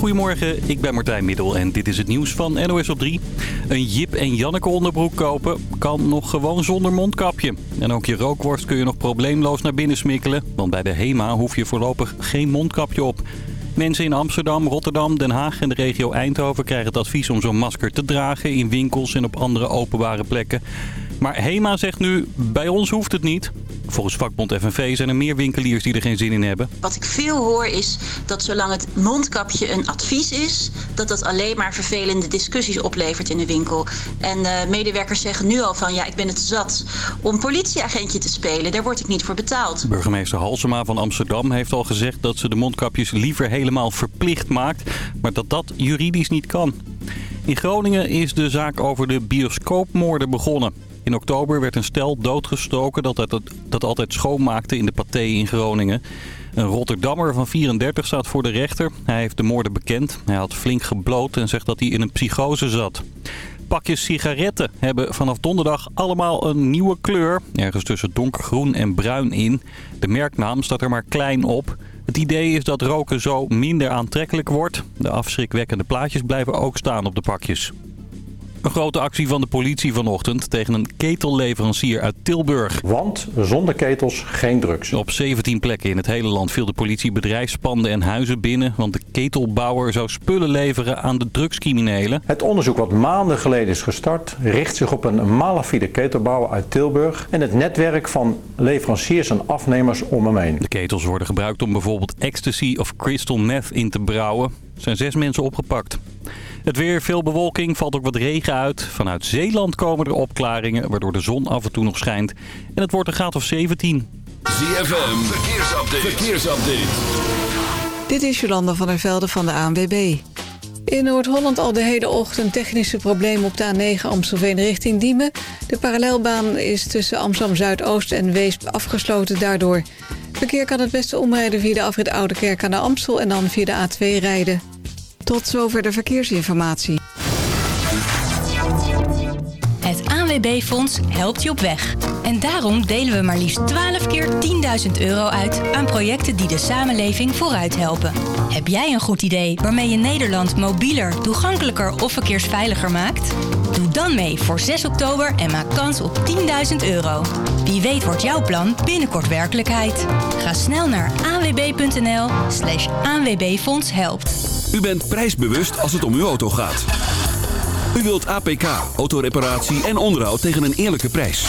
Goedemorgen, ik ben Martijn Middel en dit is het nieuws van NOS op 3. Een Jip en Janneke onderbroek kopen kan nog gewoon zonder mondkapje. En ook je rookworst kun je nog probleemloos naar binnen smikkelen. Want bij de HEMA hoef je voorlopig geen mondkapje op. Mensen in Amsterdam, Rotterdam, Den Haag en de regio Eindhoven krijgen het advies om zo'n masker te dragen in winkels en op andere openbare plekken. Maar HEMA zegt nu, bij ons hoeft het niet. Volgens vakbond FNV zijn er meer winkeliers die er geen zin in hebben. Wat ik veel hoor is dat zolang het mondkapje een advies is... dat dat alleen maar vervelende discussies oplevert in de winkel. En uh, medewerkers zeggen nu al van ja, ik ben het zat om politieagentje te spelen. Daar word ik niet voor betaald. Burgemeester Halsema van Amsterdam heeft al gezegd dat ze de mondkapjes liever helemaal verplicht maakt. Maar dat dat juridisch niet kan. In Groningen is de zaak over de bioscoopmoorden begonnen. In oktober werd een stel doodgestoken dat, het, dat altijd schoonmaakte in de pathé in Groningen. Een Rotterdammer van 34 staat voor de rechter. Hij heeft de moorden bekend. Hij had flink gebloot en zegt dat hij in een psychose zat. Pakjes sigaretten hebben vanaf donderdag allemaal een nieuwe kleur. Ergens tussen donkergroen en bruin in. De merknaam staat er maar klein op. Het idee is dat roken zo minder aantrekkelijk wordt. De afschrikwekkende plaatjes blijven ook staan op de pakjes. Een grote actie van de politie vanochtend tegen een ketelleverancier uit Tilburg. Want zonder ketels geen drugs. Op 17 plekken in het hele land viel de politie bedrijfspanden en huizen binnen... want de ketelbouwer zou spullen leveren aan de drugscriminelen. Het onderzoek wat maanden geleden is gestart... richt zich op een malafide ketelbouwer uit Tilburg... en het netwerk van leveranciers en afnemers om hem heen. De ketels worden gebruikt om bijvoorbeeld ecstasy of crystal meth in te brouwen. Er zijn zes mensen opgepakt. Het weer, veel bewolking, valt ook wat regen uit. Vanuit Zeeland komen er opklaringen, waardoor de zon af en toe nog schijnt. En het wordt een graad of 17. ZFM, verkeersupdate. verkeersupdate. Dit is Jolanda van der Velde van de ANWB. In Noord-Holland al de hele ochtend technische problemen op de A9 Amstelveen richting Diemen. De parallelbaan is tussen Amsterdam-Zuidoost en Weesp afgesloten daardoor. Verkeer kan het beste omrijden via de afrit Oude Kerk aan de Amstel en dan via de A2 rijden. Tot zover de verkeersinformatie. Het ANWB-fonds helpt je op weg. En daarom delen we maar liefst 12 keer 10.000 euro uit aan projecten die de samenleving vooruit helpen. Heb jij een goed idee waarmee je Nederland mobieler, toegankelijker of verkeersveiliger maakt? Doe dan mee voor 6 oktober en maak kans op 10.000 euro. Wie weet wordt jouw plan binnenkort werkelijkheid. Ga snel naar anwb.nl slash helpt. U bent prijsbewust als het om uw auto gaat. U wilt APK, autoreparatie en onderhoud tegen een eerlijke prijs.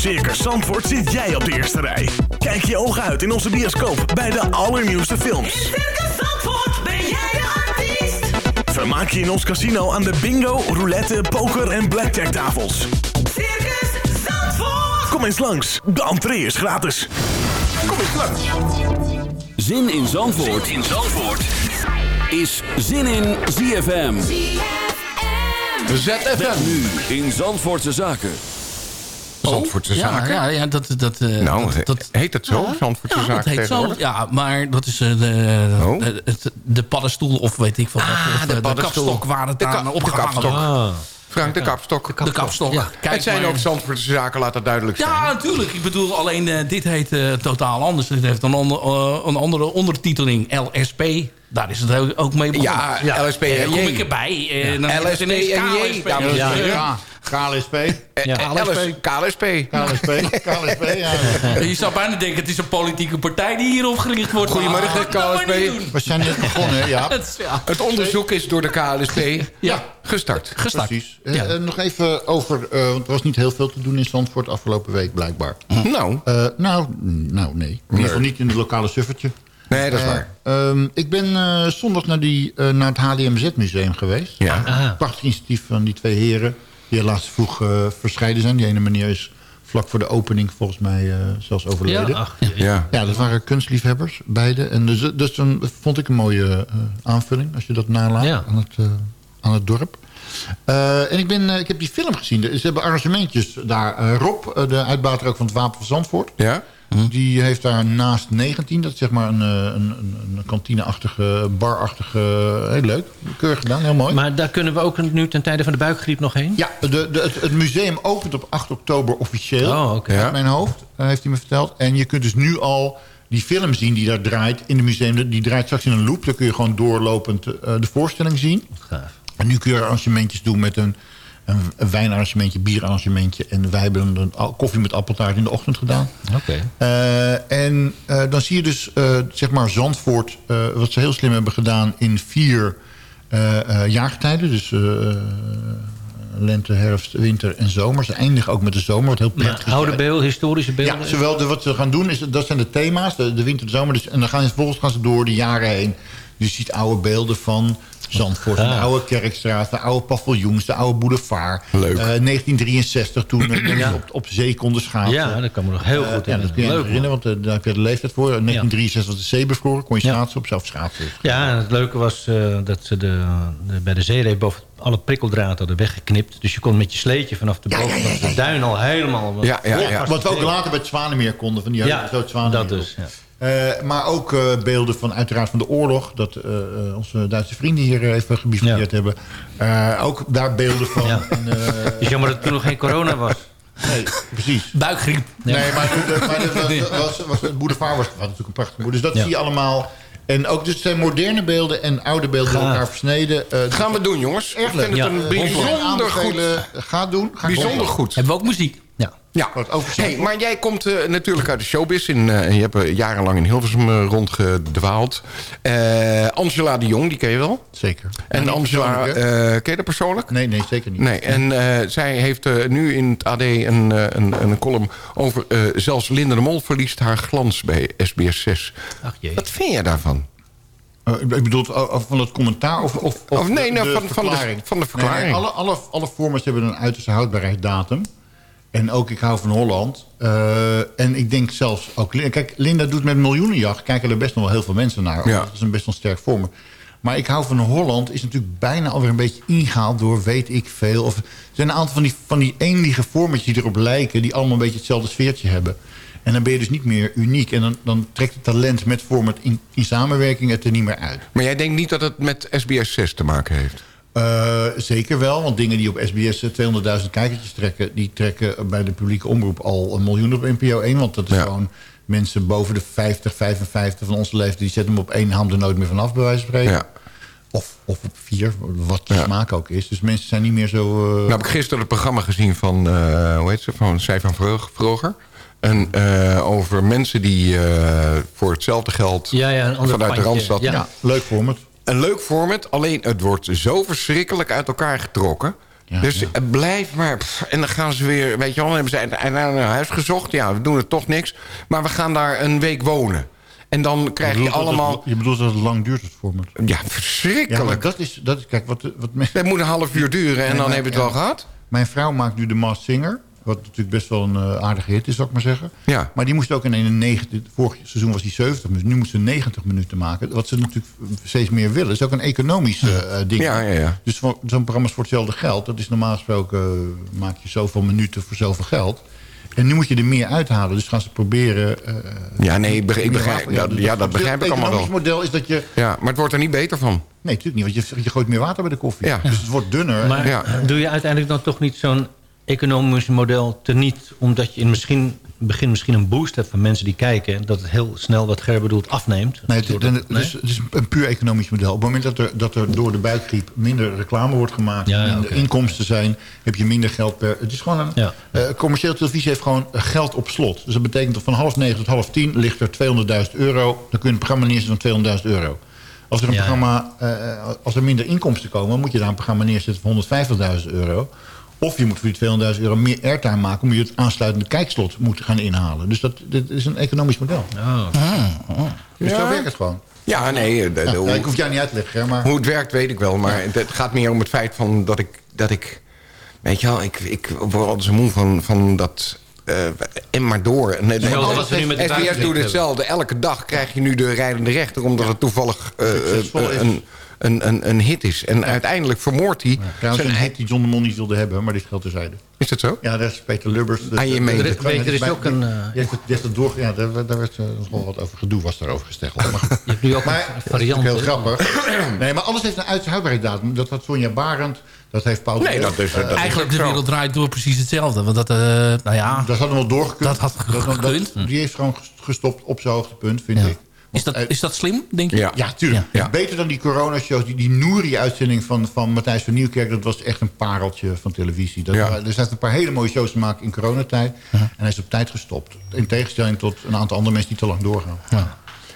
Circus Zandvoort zit jij op de eerste rij. Kijk je ogen uit in onze bioscoop bij de allernieuwste In films. Circus Zandvoort ben jij de artiest. Vermaak je in ons casino aan de bingo, roulette, poker en blackjack tafels. Circus Zandvoort. Kom eens langs, de entree is gratis. Kom eens langs. Zin in Zandvoort, in Zandvoort. is Zin in ZFM. Met nu in Zandvoortse Zaken. Zandvoortse ja, Zaken? Ja, ja, dat... dat, eh, Nou, dat, he- dat, heet het zo? Zandvoortse ja, Zaken dat heet zo. Ja, maar dat is eh, de, Oh. de, het- de paddenstoel of weet ik wat. Ah, de eh, de, paddenstoel. kapstok waar het De aan ka- opgehangen kapstok. wordt. Frank, de kapstok. De kapstok. Ja. Kijk het zijn maar. ook Zandvoortse Zaken, laat dat duidelijk zijn. Ja, natuurlijk. Ik bedoel, alleen eh, dit heet eh, totaal anders. Dit heeft een, onder, een andere ondertiteling. LSP. Daar is het ook- ook mee begonnen. Ja, LSP en kom ik erbij. eh, dan is het LSP en J, dames en Ja, ja. KLSP. Eh, eh, LS KLSP. KLSP. KLSP, ja. Je zou bijna denken, het is een politieke partij die hier opgericht wordt. Goedemorgen, KLSP. We zijn net begonnen, ja. Het- onderzoek is door de KLSP Ja. gestart. Gestart. Precies. Ja. Eh, nog even over, eh, want er was niet heel veel te doen in Zandvoort afgelopen week blijkbaar. Nou, Eh, nou, mm, nou, nee. In ieder geval niet in het lokale suffertje. nee, dat is waar. ehm, ik ben eh, zondag naar, die, eh, naar het HDMZ-museum geweest. Ja. Prachtig initiatief van die twee heren... die helaas vroeg eh verscheiden zijn. Die ene meneer is vlak voor de opening volgens mij eh, zelfs overleden. Ja, ach. Ja. Ja, dat waren kunstliefhebbers, beide. En dus, dus dan vond ik een mooie eh, aanvulling, als je dat nalaat Ja. aan, het, eh, aan het dorp. Eh, en ik, ben, eh, ik heb die film gezien. Ze hebben arrangementjes daar. Eh, Rob, eh, de uitbater ook van het Wapen van Zandvoort... Ja? Die heeft daar naast 19, dat is zeg maar een, eh, een, een, kantineachtige, barachtige... Heel leuk, keurig gedaan, heel mooi. Maar daar kunnen we ook nu ten tijde van de buikgriep nog heen? Ja, de, de, het, het museum opent op 8 oktober officieel. Oh, oké. Uit mijn hoofd, eh, heeft hij me verteld. En je kunt dus nu al die film zien die daar draait in het museum. Die draait straks in een loop. Dan kun je gewoon doorlopend eh, de voorstelling zien. Gaaf. En nu kun je arrangementjes doen met een, een, een wijnarrangementje, bierarrangementje. En wij hebben een, koffie met appeltaart in de ochtend gedaan. Oké. Eh, en eh, dan zie je dus, eh, zeg maar, Zandvoort... wat ze heel slim hebben gedaan in vier jaargetijden. Dus lente, herfst, winter en zomer. Ze eindigen ook met de zomer, wat heel prettig is. oude beelden, historische beelden? Ja, zowel de, wat ze gaan doen, is, dat zijn de thema's, de, de winter, de zomer. Dus, en dan gaan ze, vervolgens gaan ze door de jaren heen. Je ziet oude beelden van Zandvoort, de oude Kerkstraat, de oude paviljoens, de oude boulevard. Leuk. Eh, 1963, toen eh, mensen op, op zee konden schaatsen. Ja, dat kan me nog heel Eh, goed ja, dat kun je Leuk, herinneren, want eh, daar heb je de leeftijd voor. In 1963 was de zee bevroren, kon je Ja. schaatsen op, zelf schaatsen. Ja, en het leuke was eh, dat ze de, de- bij de zeereep boven alle prikkeldraad hadden weggeknipt. Dus je kon met je sleetje vanaf de van de duin al helemaal... Ja, ja, ja. Wat we ook later bij het Zwanemeer konden, van die Ja, grote Zwanemeer. dat dus. Eh, maar ook eh, beelden van uiteraard van de oorlog. Dat eh, eh, onze Duitse vrienden hier even gebivakkeerd hebben. Eh, ook daar beelden van. Ja. En, eh, jammer dat toen nog geen corona was. nee, precies. Buikgriep. Nee, maar, de, de- maar de, was, was, was, het boulevard was, was natuurlijk een prachtig boer. Dus dat Ja. zie je allemaal. En ook dus zijn moderne beelden en oude beelden door elkaar versneden. Eh, Gaan we doen, jongens. Ik Erg vind het Ja. een bijzonder goed. Ga doen. Ga Bijzonder doen. goed. Hebben we ook muziek? Ja. Hey, maar jij komt eh, natuurlijk uit de showbiz. In, eh, je hebt eh, jarenlang in Hilversum rondgedwaald. Angela de Jong, die ken je wel. Zeker. En Angela, ken je dat persoonlijk? Nee, nee, zeker niet. Nee, en zij heeft nu in het AD een, een, een column over... zelfs Linda de Mol verliest haar glans bij SBS 6. Ach jee. Wat vind jij daarvan? Ik bedoel, van het commentaar of, of, Of nee, nou, de van- van de- verklaring? van de verklaring. Nee, alle, alle, alle formats hebben een uiterste houdbaarheidsdatum. En ook ik hou van Holland. Eh, en ik denk zelfs ook... Kijk, Linda doet met miljoenenjacht. Kijken er best nog wel heel veel mensen naar. Ja. Dat is een best wel sterk vorm. Maar ik hou van Holland is natuurlijk bijna alweer een beetje ingehaald door weet ik veel. Of, er zijn een aantal van die, van die eenlige formatjes die erop lijken... die allemaal een beetje hetzelfde sfeertje hebben. En dan ben je dus niet meer uniek. En dan, dan trekt het talent met format in, in samenwerking het er niet meer uit. Maar jij denkt niet dat het met SBS 6 te maken heeft? Eh, zeker wel, want dingen die op SBS 200.000 kijkertjes trekken... die trekken bij de publieke omroep al een miljoen op NPO 1. Want dat is Ja. gewoon mensen boven de 50, 55 van onze leeftijd... die zetten hem op één ham er nooit meer vanaf, bij wijze van spreken. Ja. Of, of op vier, wat je Ja. smaak ook is. Dus mensen zijn niet meer zo... eh, Nou heb ik gisteren het programma gezien van, eh, hoe heet ze, van Zij van Vroeg- Vroger. En eh, over mensen die eh, voor hetzelfde geld Ja, ja, een ander vanuit de. Randstad... Ja. ja, leuk format. Een leuk format, alleen het wordt zo verschrikkelijk uit elkaar getrokken. Ja, dus ja. blijft maar... pff, en dan gaan ze weer, weet je wel, hebben ze naar huis gezocht. Ja, we doen er toch niks. Maar we gaan daar een week wonen. En dan krijg je, allemaal... het- je bedoelt dat het lang duurt, het format. Ja, verschrikkelijk. dat is... Dat is kijk, wat, wat Het moet een half uur duren en Nee, dan maar- heb je het wel gehad. Mijn vrouw maakt nu de Masked Singer. Wat natuurlijk best wel een eh, aardige hit is, zou ik maar zeggen. Ja. Maar die moest ook in een 90... Vorig seizoen was die 70 minuten. Nu moet ze 90 minuten maken. Wat ze natuurlijk steeds meer willen. is ook een economisch eh, eh, ding. Ja, ja, ja. Dus voor- zo'n programma is voor hetzelfde geld. Dat is normaal gesproken... eh, maak je zoveel minuten voor zoveel geld. En nu moet je er meer uithalen. Dus gaan ze proberen... eh, Ja, nee, ik begrijp- ik meer begrijp- water- ja, dus ja, dat begrijp ik allemaal wel. Het economisch model is dat je... Ja, maar het wordt er niet beter van. Nee, natuurlijk niet. Want je, je gooit meer water bij de koffie. Ja. Dus het wordt dunner. Maar Ja. doe je uiteindelijk dan toch niet zo'n economisch model teniet... omdat je in misschien, begin misschien een boost hebt van mensen die kijken... en dat het heel snel, wat Ger bedoelt, afneemt? Nee, het, is, het is een puur economisch model. Op het moment dat er, dat er door de buikgriep minder reclame wordt gemaakt... Ja, ja, minder inkomsten zijn, heb je minder geld per... Het is gewoon een... Ja. eh, commerciële televisie heeft gewoon geld op slot. Dus dat betekent dat van half negen tot half tien ligt er 200.000 euro. Dan kun je een programma neerzetten van 200.000 euro. Als er, een Ja, programma, eh, als er minder inkomsten komen... moet je daar een programma neerzetten van 150.000 euro. Of je moet voor die 200.000 euro meer airtime maken... omdat je het aansluitende kijkslot moet gaan inhalen. Dus dat, dit is een economisch model. Oh. Dus Ja. zo werkt het gewoon. Ja, nee, de- de- Ja, hoe, ik hoef jou niet uit te leggen, hè, maar... hoe het werkt weet ik wel. Maar het, het gaat meer om het feit van dat ik... Dat ik weet je wel, ik, ik word altijd zo moe van, van dat eh, en maar door. En, en- Hetzelfde en- wat we nu met de SBS doet hetzelfde. Elke dag krijg je nu de rijdende rechter... omdat het toevallig eh, eh, is. een, een, een, een hit is. En uiteindelijk vermoordt hij... Trouwens, zijn een hit die John de Mol niet wilde hebben, maar dit geldt terzijde. Is dat zo? Ja, daar is Peter Lubbers. Ah, je meent er is ook een... eh, Die heeft het, die heeft het door, ja, daar, daar werd eh, nog wat over gedoe was daarover gesteggeld. Maar je hebt nu ook Maar een dat is variant. heel grappig. Nee, maar alles heeft een uithoudbaarheidsdatum. Dat had Sonja Barend, dat heeft Paul... Nee, dat is- dat is Eigenlijk de zo. wereld draait door precies hetzelfde. Want dat, eh, nou ja, Dat had hem wel doorgekund. Dat had gekund. die heeft gewoon gestopt op zijn hoogtepunt, vind ik. Is dat, is dat slim, denk je? Ja. Ja, tuurlijk. Ja. Beter dan die coronashows. Die, die Nouri-uitzending van, van Matthijs van Nieuwkerk... dat was echt een pareltje van televisie. Dat, Ja. Er zijn een paar hele mooie shows gemaakt in coronatijd. En hij is op tijd gestopt. In tegenstelling tot een aantal andere mensen die te lang doorgaan.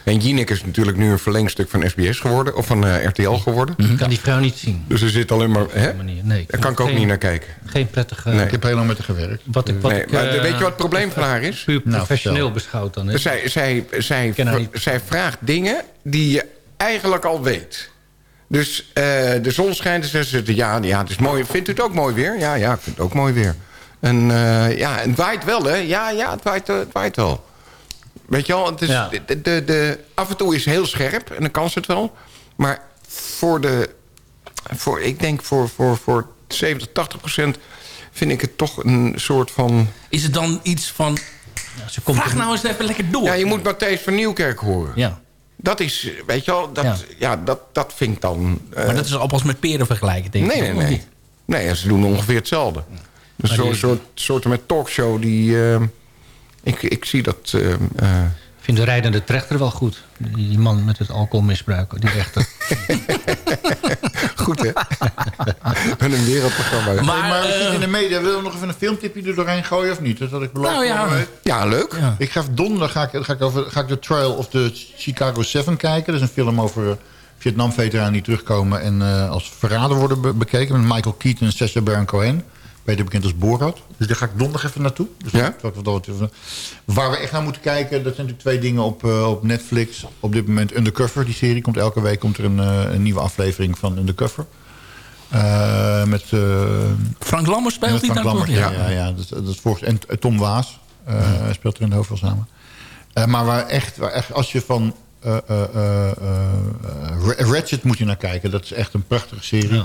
En Jinek is natuurlijk nu een verlengstuk van SBS geworden. Of van eh, RTL geworden. Ik kan die vrouw niet zien. Dus er zit alleen maar... Hè? Nee, Daar kan ik ook geen- niet naar kijken. Geen prettige... Nee. Ik heb heel lang met haar gewerkt. Wat ik, wat Nee, ik, maar eh, weet je wat het probleem van haar is? puur Nou, professioneel vertel. beschouwd dan. Hè? Zij, zij, zij, zij vraagt dingen die je eigenlijk al weet. Dus eh, de zon schijnt en ze zegt, ja, ja, het is mooi. Vindt u het ook mooi weer? Ja, ja, ik vind het ook mooi weer. En eh, ja, het waait wel, hè? Ja, ja, het waait, eh, het waait wel. Weet je wel, het is, Ja. de, de, de, af en toe is heel scherp en dan kan ze het wel. Maar voor de, voor, ik denk voor, voor, voor 70, 80 procent vind ik het toch een soort van... Is het dan iets van... Ja, ze komt Vraag nou eens even lekker door. Ja, je moet Matthijs van Nieuwkerk horen. Ja. Dat is, weet je wel, dat, ja. Ja. dat, dat vind ik dan... eh, Maar dat is appels met peren vergelijken, denk nee, ik. nee, nee. niet? Nee, ze doen ongeveer hetzelfde. Dus zo'n die- soort, soort met talkshow die... eh, ik, ik zie dat... eh, eh, Ik vind de rijdende trechter wel goed. Die, man met het alcoholmisbruik. Die rechter. goed, hè? Met een wereldprogramma. Maar, Maar, maar we eh, zitten in de media. Wil je nog even een filmtipje er doorheen gooien of niet? Dat had ik beloofd. Nou ja. Ja, leuk. Ja. Ik ga donderdag ga ik, ga, ik over, ga ik de Trial of the Chicago 7 kijken. Dat is een film over Vietnam-veteranen die terugkomen... en eh, als verrader worden be- bekeken. Met Michael Keaton en Sacha Baron Cohen. Beter bekend als Borat. Dus daar ga ik donderdag even naartoe. Dus Ja? dat- Waar we echt naar moeten kijken... dat zijn natuurlijk twee dingen op, eh, op Netflix. Op dit moment Undercover, die serie. Komt elke week komt er een, eh, een nieuwe aflevering van Undercover. Eh, met... Frank Lammers speelt die dan Lammers, ja. ja, ja, dat, dat is volgens, en Tom Waas eh, speelt er in de hoofdrol samen. Maar waar echt, waar echt, als je van Ratchet moet je naar kijken. Dat is echt een prachtige serie.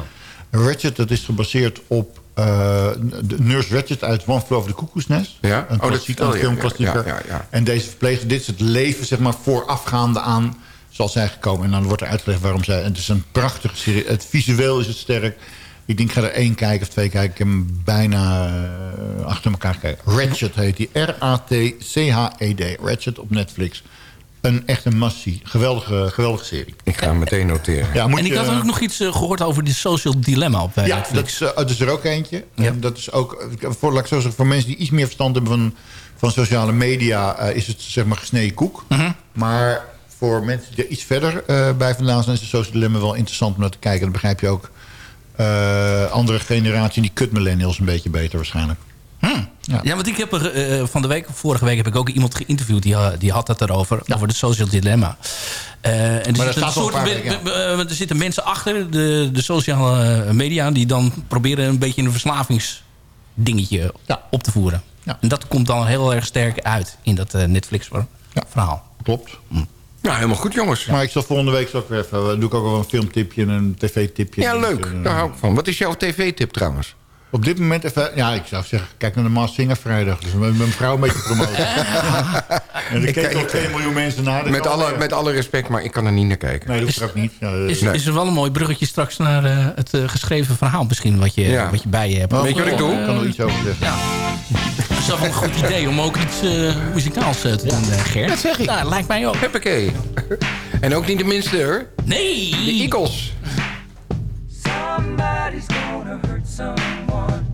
Ratchet, dat is gebaseerd op Nurse Ratchet uit One Flew Over the Cuckoo's Nest. Ja? Een Oh, dat een je. filmklassieker. Ja, ja, ja. En deze verpleegster, dit is het leven zeg maar, voorafgaande aan zoals zij gekomen. En dan wordt er uitgelegd waarom zij... Het is een prachtige serie. Het visueel is het sterk. Ik denk, ik ga er één kijken of twee kijken. Ik heb hem bijna eh, achter elkaar gekeken. Ratchet heet die. R-A-T-C-H-E-D. E Ratchet op Netflix. Een echt een massie. Geweldige, geweldige serie. Ik ga hem meteen noteren. Ja, moet En ik je- had ook nog iets eh, gehoord over die social dilemma op eh, ja, Netflix. dat is, eh, dat is er ook eentje. En dat is ook, voor, laat ik zo zeggen, voor mensen die iets meer verstand hebben van, van sociale media... eh, is het zeg maar gesneden koek. Mhm. Maar voor mensen die er iets verder eh, bij vandaan zijn... is de social dilemma wel interessant om naar te kijken. Dan begrijp je ook eh, andere generatie... die kut millennials een beetje beter waarschijnlijk. Ja. want ik heb er, eh, van de week, vorige week heb ik ook iemand geïnterviewd die, ha- die had het erover, over het social dilemma. Eh, en er, dat zitten weken, we- er zitten mensen achter de, de sociale eh, media die dan proberen een beetje een verslavingsdingetje Ja. op te voeren. Ja. En dat komt dan heel erg sterk uit in dat eh, Netflix Ja. verhaal. Klopt. Nou, helemaal goed, jongens. Maar ik zal volgende week zal ik weer even... doe ik ook wel een filmtipje en een tv-tipje. Ja, leuk. eh, Daar hou ik van. Wat is jouw tv-tip trouwens? Op dit moment even... Ja, ik zou zeggen, kijk naar de Maas Singer vrijdag. Dus met mijn vrouw een beetje promoten. en er Ik- keken al ik- 2 miljoen mensen naar. dat Met alle, met alle respect, maar ik kan er niet naar kijken. Nee, dat hoeft ook niet. Ja, dat- Is, Nee. is er wel een mooi bruggetje straks naar eh, het eh, geschreven verhaal misschien wat je, Ja. wat je bij je hebt. Weet je wat ik doe? Ik kan er iets over zeggen. Ja. Dat is wel een goed idee om ook iets eh, muzikaals te doen, eh, Ger. Dat zeg ik. Nou, lijkt mij ook. Huppakee. En ook niet de minste, hoor. Nee! De Eagles. Somebody's gonna hurt someone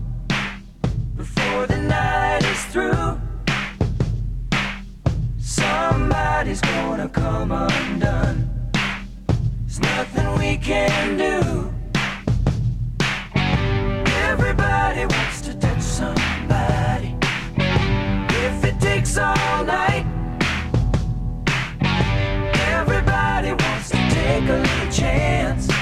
before the night is through. Somebody's gonna come undone. There's nothing we can do. Everybody wants to touch somebody. If it takes all night, everybody wants to take a little chance.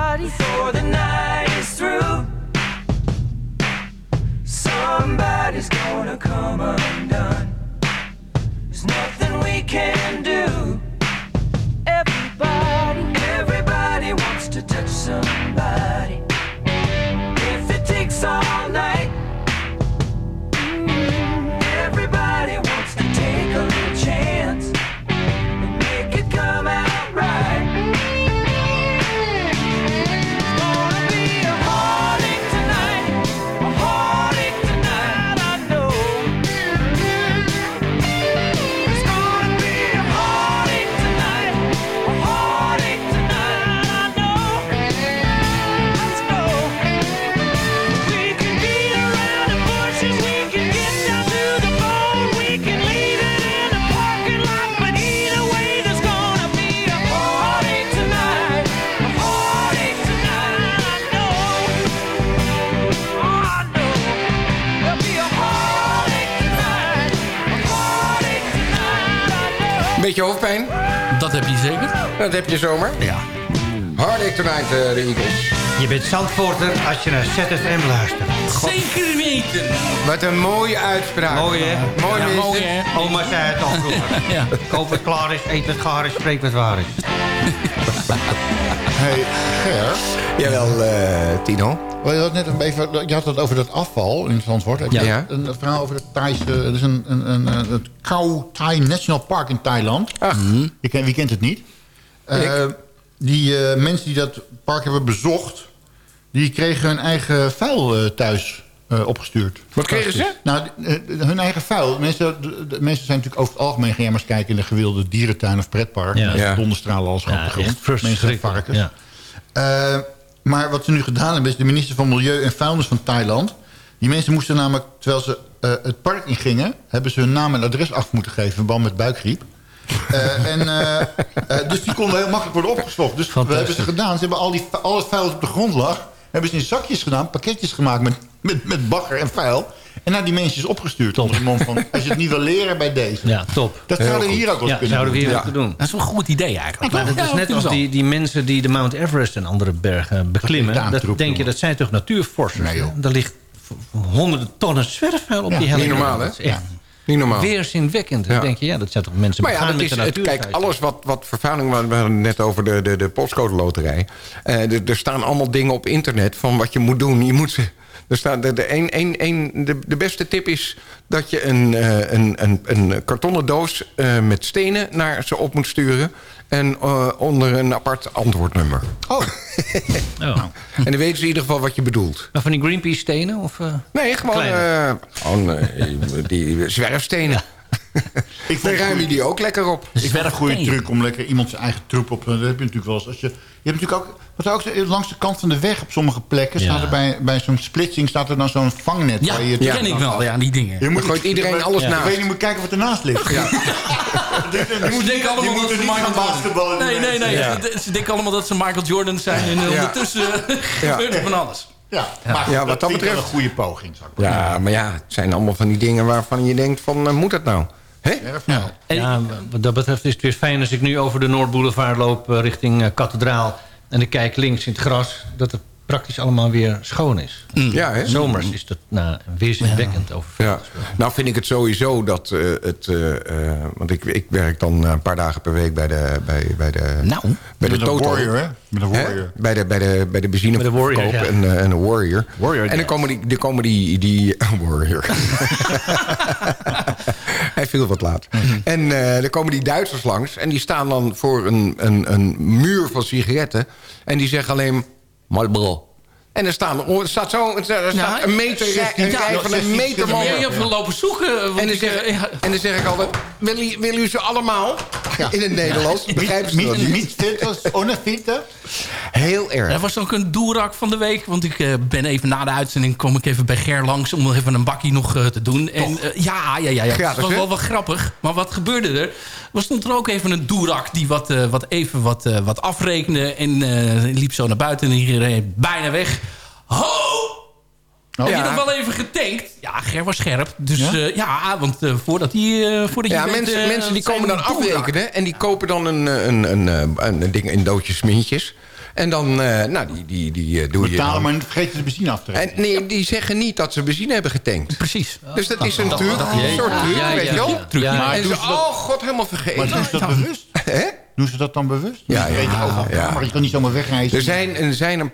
Everybody before the night is through. Somebody's gonna come undone. There's nothing we can do. Everybody, everybody wants to touch somebody. Dat heb je zomaar. Ja. Heartache Tonight, eh, de Eagles. Je bent Zandvoorter als je naar ZFM luistert. Zeker weten. Wat een mooie uitspraak. Mooi, hè? Mooi, Ja, is mooi, het. hè? Oma zei het al vroeger. Ja. Koop wat klaar is, eet wat gaar is, spreek wat waar is. Hey, Ger. Jawel, eh, Tino. Wel, Je had, net een even, je had het over dat afval in Zandvoort. Heb je Ja. een, een verhaal over het Thaise... Er is een, een, een, een- het Khao Thai National Park in Thailand. Ach. Je wie kent het niet? Eh, die eh, mensen die dat park hebben bezocht... die kregen hun eigen vuil eh, thuis eh, opgestuurd. Wat kregen ze? Nou, hun eigen vuil. Mensen, de, de mensen zijn natuurlijk over het algemeen geen jammers kijken... in de gewilde dierentuin of pretpark. Ja. Met Ja. donderstralen op Ja, de grond. Mensen varkens. Ja. Eh, maar wat ze nu gedaan hebben... is de minister van Milieu en Vuilnis van Thailand... die mensen moesten namelijk, terwijl ze eh, het park ingingen... hebben ze hun naam en adres af moeten geven... in verband met buikgriep. Eh, en, eh, eh, dus die konden heel makkelijk worden opgeslokt. Dus wat hebben ze gedaan? Ze hebben al, die, al het vuil dat op de grond lag... hebben ze in zakjes gedaan, pakketjes gemaakt met, met, met bagger en vuil... en naar die mensen opgestuurd. Onder de mond van, als je het niet wil leren bij deze. Ja, top. Dat zouden we hier ook wel Ja, kunnen zouden we doen. hier doen. Dat is wel een goed idee eigenlijk. Maar dat Ja, is net als die, die mensen die de Mount Everest en andere bergen beklimmen. Dat is denk je, dat zijn toch natuurforsers? Nee, joh. Er ligt honderden tonnen zwerfvuil op Ja, die niet helling. normaal, hè? Dat is echt Niet normaal. weerzinwekkend. Dan denk je, ja, dat zijn toch mensen Maar ja, dat is, het, kijk, alles wat, wat vervuiling... we hadden net over de, de, de postcode loterij. Eh, er, staan allemaal dingen op internet van wat je moet doen. Je moet ze... Er staat de, de, een, een, een, de, de beste tip is dat je een, eh, een, een, een kartonnen doos eh, met stenen naar ze op moet sturen. En eh, onder een apart antwoordnummer. Oh, Oh. En dan weten ze in ieder geval wat je bedoelt. Maar van die Greenpeace stenen? Of, eh, Nee, gewoon, eh, gewoon eh, die zwerfstenen. Ik Daar ruim je goed. die ook lekker op. Ik het een goede truc om lekker iemand zijn eigen troep op... Dat heb je natuurlijk wel eens. Als je, je hebt natuurlijk ook, wat ook langs de kant van de weg op sommige plekken... Ja. staat er bij, bij zo'n splitsing staat er dan zo'n vangnet. Ja, waar je die het- ken ik wel. Ja, die dingen. Je moet gooit iedereen alles je naast. weet, je moet kijken wat ernaast ligt. Ja. Ze denken allemaal je moet dat ze niet Michael. Jordan... Nee, nee, nee. Ja. Ze- denken allemaal dat ze Michael Jordan zijn. En ondertussen gebeurt er van alles. Ja, maar Ja, wat dat ik betreft- een goede poging. Zou ik maar Ja, maar ja, het zijn allemaal van die dingen waarvan je denkt van, eh, moet dat nou? Hè? zeggen. Ja. Ja, wat dat betreft is het weer fijn als ik nu over de Noordboulevard loop eh, richting eh, Kathedraal. En ik kijk links in het gras, dat het praktisch allemaal weer schoon is. Ja, hè? Zomers is dat nou, weerzinwekkend over Ja. Nou vind ik het sowieso dat eh, het... eh, eh, want ik, ik werk dan een paar dagen per week bij de... Bij, bij de Nou. bij de Toto. warrior, hè? Met een Hè? warrior. Bij de, bij de, bij de benzineverkoop Bij de warrior, ja. en, en de warrior. Warrior en dan komen die... Dan komen die, die warrior. Hij viel wat laat. En eh dan komen die Duitsers langs. En die staan dan voor een, een, een muur van sigaretten. En die zeggen alleen... Marlboro. En er, staan, er staat zo er staat Ja, een meter, een ja, van een meter Ja, man. je hebt lopen zoeken. want En dan, ik, zeg, eh, ja. en dan zeg ik altijd, willen jullie- willen jullie ze allemaal? In het Nederlands, begrijpen ze dat Niet, niet? Heel erg. Er was ook een doerak van de week. Want ik eh, ben even na de uitzending... kom ik even bij Ger langs om nog even een bakkie nog eh, te doen. En eh, ja, ja, ja, ja. Gratis, het was wel wel grappig. Maar wat gebeurde er? Er stond er ook even een doerak die wat, eh, wat even wat, eh, wat afrekende. En eh, liep zo naar buiten en die reed bijna weg. Ho! Heb je nog wel even getankt? Ja, Ger was scherp. Dus Ja? ja, ja want eh, voordat hij... eh, voordat Ja, je mensen, eh, mensen die komen dan afrekenen... en die kopen dan een, eh, een, een, een, een ding in doodjes mintjes. En dan, eh, nou, die, die, die eh, doe je Betalen, dan. maar vergeet je de benzine af te En rekenen. nee, die zeggen niet dat ze benzine hebben getankt. Precies. Dus dat is een dat- truc, dat- een soort truc, Ja, ja, weet ja, je wel. ja, en doen ze, dat- oh god, helemaal vergeten. Maar doen ze dat bewust? Hè? Doen ze dat dan bewust? Ja, Je weet ja, ja. Maar je kan niet zomaar wegreizen. Er zijn, er, zijn een,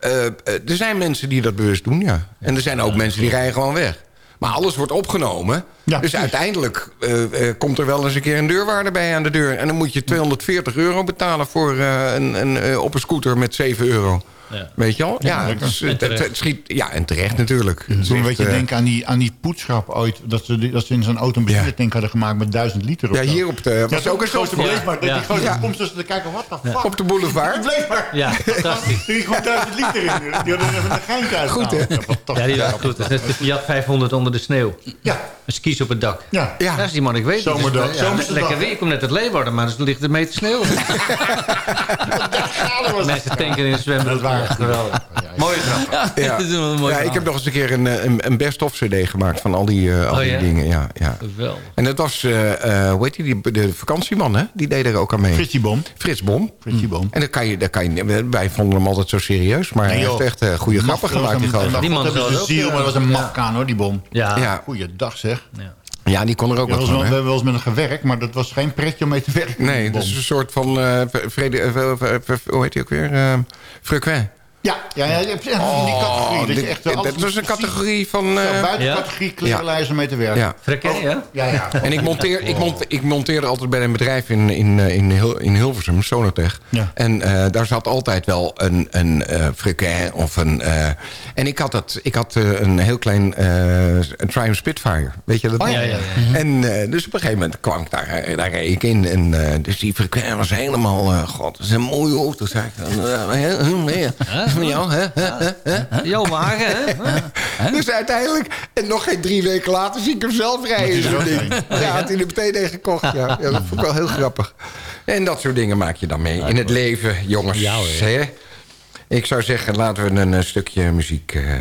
eh, eh, er zijn mensen die dat bewust doen, ja. En er zijn ook mensen die rijden gewoon weg. Maar alles wordt opgenomen. dus uiteindelijk eh, komt er wel eens een keer een deurwaarde bij aan de deur. En dan moet je 240 euro betalen voor, een, een, op een scooter met 7 euro. Weet je wel? Ja, lekker. dus, En het, terecht. het schiet, ja en terecht natuurlijk. Het Toen echt, weet je eh, denken aan die, aan die poetschap ooit. Dat ze, dat ze in zo'n auto een benzinetank hadden gemaakt met 1000 liter. of Ja, hier op de- was ja, ook een grote soort- bleef maar. Ja. Die grote Ja. komt tussen te kijken, wat de fuck? Op de boulevard. Die bleef maar. Ja, fantastisch. Die gewoon 1000 liter in. Die hadden even een geintje uit. Goed, hè? Ja. Ja, die was goed. Net je had 500 onder de sneeuw. Ja. Een skis op het dak. Ja. Ja. Dat is die man, ik weet het. Zomerdag. Dus, ja, lekker weer. Ik kom net uit Leeuwarden, maar er ligt een meter sneeuw. Mensen tanken in het zwembad. Ja, geweldig. Mooie grap. Ja, Dat is wel een mooi ja ik heb nog eens een keer een, eh, een, een best-of cd gemaakt van al die, eh, al Oh, die ja? dingen. Ja, ja. Geweldig. En dat was, eh, eh, hoe heet die, die, de vakantieman, hè? Die deed er ook aan mee. Fritsie Boom. Frits Bom. Fritsie Boom. En dan kan je, dan kan je, wij vonden hem altijd zo serieus. Maar hij heeft echt eh, goede grappen gemaakt, die was een- Die man ze ook, ziel, maar dat was een mafkaan hoor, die bom. Ja. Ja. Goeiedag zeg. Ja. Ja, die kon er ook Ja, wat wel- van, we hebben wel eens met hem gewerkt, maar dat was geen pretje om mee te werken. Nee, dat is een soort van... eh, vrede, eh, hoe heet die ook weer? Eh frequent. Ja, ja, ja, je hebt echt in die categorie. Dat, je echt, dat was een categorie van... eh, Ja, buiten Ja? categorie mee te werken. ja. Frekken, ja? Ja, ja. En ik, monteer, ik, mont, ik monteerde altijd bij een bedrijf in, in, eh, in, Hil- in Hilversum, Sonotech. Ja. En eh, daar zat altijd wel een, een eh frequent of een... eh, en ik had, dat, ik had eh, een heel klein eh, een Triumph Spitfire. Weet je dat? Oh, ja, ja, ja. En eh, dus op een gegeven moment kwam ik daar, eh, daar reed ik in. En eh, dus die frequent was helemaal... eh, God, dat is een mooie auto, zei ik dan. Van jou, hè? hè, hè? Dus uiteindelijk, en nog geen drie weken later, zie ik hem zelf rijden. zo'n ding. Ja, had hij er meteen een gekocht. Ja. ja, dat vond ik wel heel grappig. En dat soort dingen maak je dan mee in het leven, jongens. Ja. Hè? Ik zou zeggen, laten we een stukje muziek... eh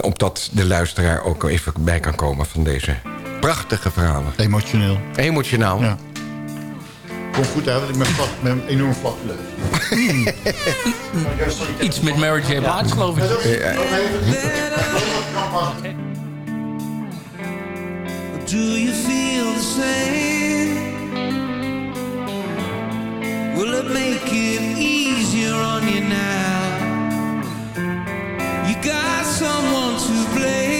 opdat de luisteraar ook even bij kan komen van deze prachtige verhalen. Emotioneel. Emotionaal. Ja. Kom goed uit, want ik ben, vast, ben enorm leuk. Iets met Mary J. Blige, geloof ik. Do you feel the same? Will it make it easier on you now? You got someone to blame.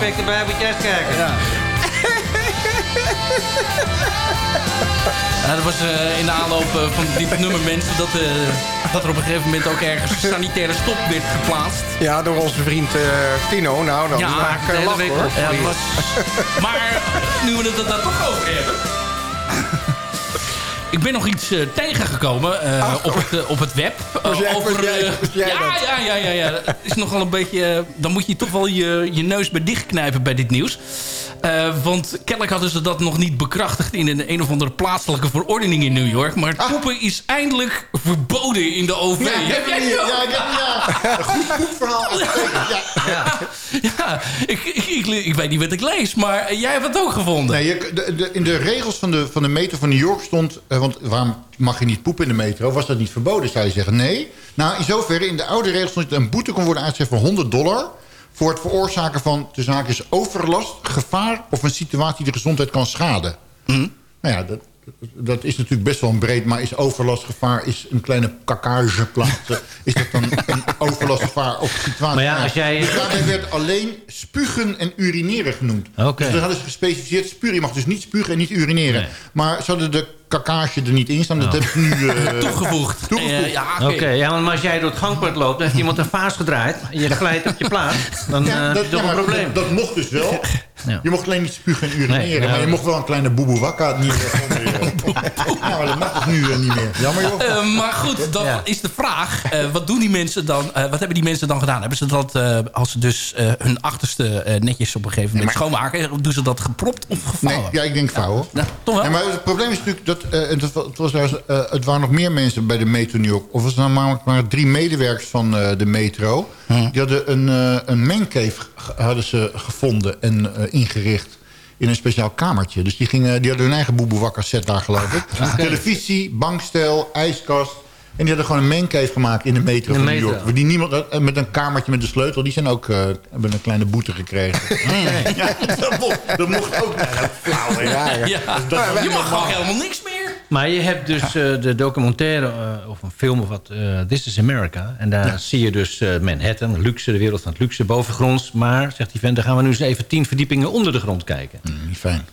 Beetje respect erbij, moet je eens kijken. Ja. Ja, dat was eh, in de aanloop eh, van dit nummer mensen dat, eh, dat er op een gegeven moment ook ergens een sanitaire stop werd geplaatst. Ja, door onze vriend eh, Tino. Nou, dan Ja, maak de ik hele lach week hoor. Ja, dat was... Maar nu we het daar toch over hebben. Ik ben nog iets eh, tegengekomen eh, op, het, eh, op het web. Jij ja, ja, ja, ja, ja. Dat is nogal een beetje... dan moet je toch wel je, je neus bij dichtknijpen bij dit nieuws. Eh, want kennelijk hadden ze dat nog niet bekrachtigd... in een, een of andere plaatselijke verordening in New York. Maar het poepen is eindelijk verboden in de OV. Ja, ik heb jij die ook? Ja, ik heb ja. Goed, verhaal. Ja. Ja, ik, ik, ik, ik weet niet wat ik lees, maar jij hebt het ook gevonden. Nee, je, de, de, in de regels van de, van de metro van New York stond... eh, want waarom mag je niet poepen in de metro? Was dat niet verboden, zou je zeggen? Nee. Nou, in zoverre, in de oude regels stond dat een boete kon worden uitgezet van 100 dollar... voor het veroorzaken van, de zaak is overlast, gevaar... of een situatie die de gezondheid kan schaden. Mhm. Nou ja, dat, dat is natuurlijk best wel een breed... maar is overlastgevaar, is een kleine kakage plaatsen... is dat dan een overlastgevaar of situatie? Maar ja, als jij- Dus daarbij werd alleen spugen en urineren genoemd. Oké. Dus dan hadden ze gespecificeerd spuren. Je mag dus niet spugen en niet urineren. Maar ze hadden de kakage er niet in staan. Dat heb ik nu... eh, Toegevoegd. Toegevoegd. Ja, Oké, ja, maar als jij door het gangpad loopt... en heeft iemand een vaas gedraaid... en je glijdt op je plaats... dan Ja, eh dat, is toch ja, een probleem. Dat, dat mocht dus wel. Ja. Je mocht alleen niet spugen en urineren. Nee, ja. maar je mocht wel een kleine boeboewakka niet Ja, maar dat mag dus nu eh, niet meer. Jammer joh. Eh, maar goed, dan Ja. is de vraag. eh, wat doen die mensen dan? eh, wat hebben die mensen dan gedaan? Hebben ze dat, eh, als ze dus eh, hun achterste eh, netjes op een gegeven moment schoonmaken... doen ze dat gepropt of gevouwen? Nee, ja, ik denk vouwen. Nou, toch wel? Nee, maar het probleem is natuurlijk dat... eh, het, was, het, was eh, het waren nog meer mensen bij de metro New York. Of het waren namelijk maar drie medewerkers van eh, de metro. Die hadden een, een mancave ge- hadden ze gevonden en eh, ingericht in een speciaal kamertje. Dus die, gingen, die hadden hun eigen boeboewakker set daar, geloof ik. Televisie, bankstel, ijskast. En die hadden gewoon een mancave gemaakt in de metro In de van New. York. Die niemand, eh, met een kamertje met de sleutel. Die zijn ook, eh, hebben een kleine boete gekregen. ja, dat, mocht, dat mocht ook. Ja, flauw. Ja, Dus dat je mag gewoon helemaal niks meer. Maar je hebt dus eh, de documentaire eh, of een film of wat, eh, This is America. En daar zie je dus Manhattan, luxe, de wereld van het luxe, bovengronds. Maar, zegt die vent, dan gaan we nu eens even tien verdiepingen onder de grond kijken. niet fijn.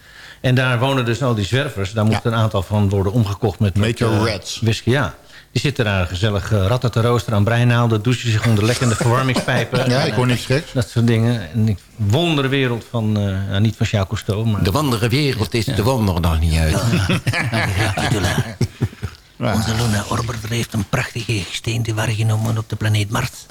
En daar wonen dus al die zwervers. Daar moet een aantal van worden omgekocht met... Metro eh, Rats. Whisky, ja. Die zitten daar gezellig uh, ratten te roosteren aan breinaalden. Douchen zich onder lekkende verwarmingspijpen. Ja, En, ik hoor eh, niks geks. Dat soort dingen. En ik wondere wereld van... eh, nou, niet van Jacques Cousteau, maar... De wondere wereld is de wonder nog niet uit. Onze Luna Orbiter heeft een prachtige gesteente waar genomen op de planeet Mars.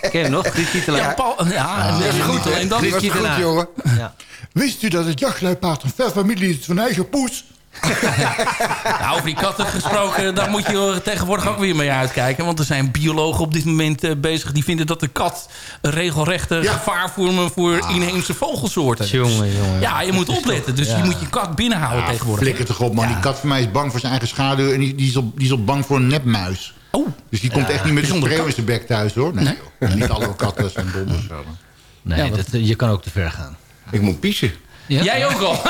Ken je hem nog? Drie titelen. Ja, Paul, ja Ah, dat is goed. Drie was titelen. goed, jongen. Ja. Wist u dat het jachtluipaard een ver familie is van eigen poes? Nou, over die katten gesproken, daar moet je tegenwoordig ook weer mee uitkijken. Want er zijn biologen op dit moment eh, bezig... die vinden dat de kat een regelrechte gevaar vormen... voor inheemse vogelsoorten. Dus Jongen, jongen. ja, je moet opletten. Dus Ja. je moet je kat binnenhouden Ja, tegenwoordig. flikker toch op, man. Die kat van mij is bang voor zijn eigen schaduw... en die, die, is, op, die is op bang voor een nepmuis. Oh. Dus die komt Ja, echt niet met een spreeuw in zijn bek thuis, hoor. Nee, joh. Niet alle katten zijn dom of zo. Nee, dat, eh, je kan ook te ver gaan. Ik moet Jij ook al.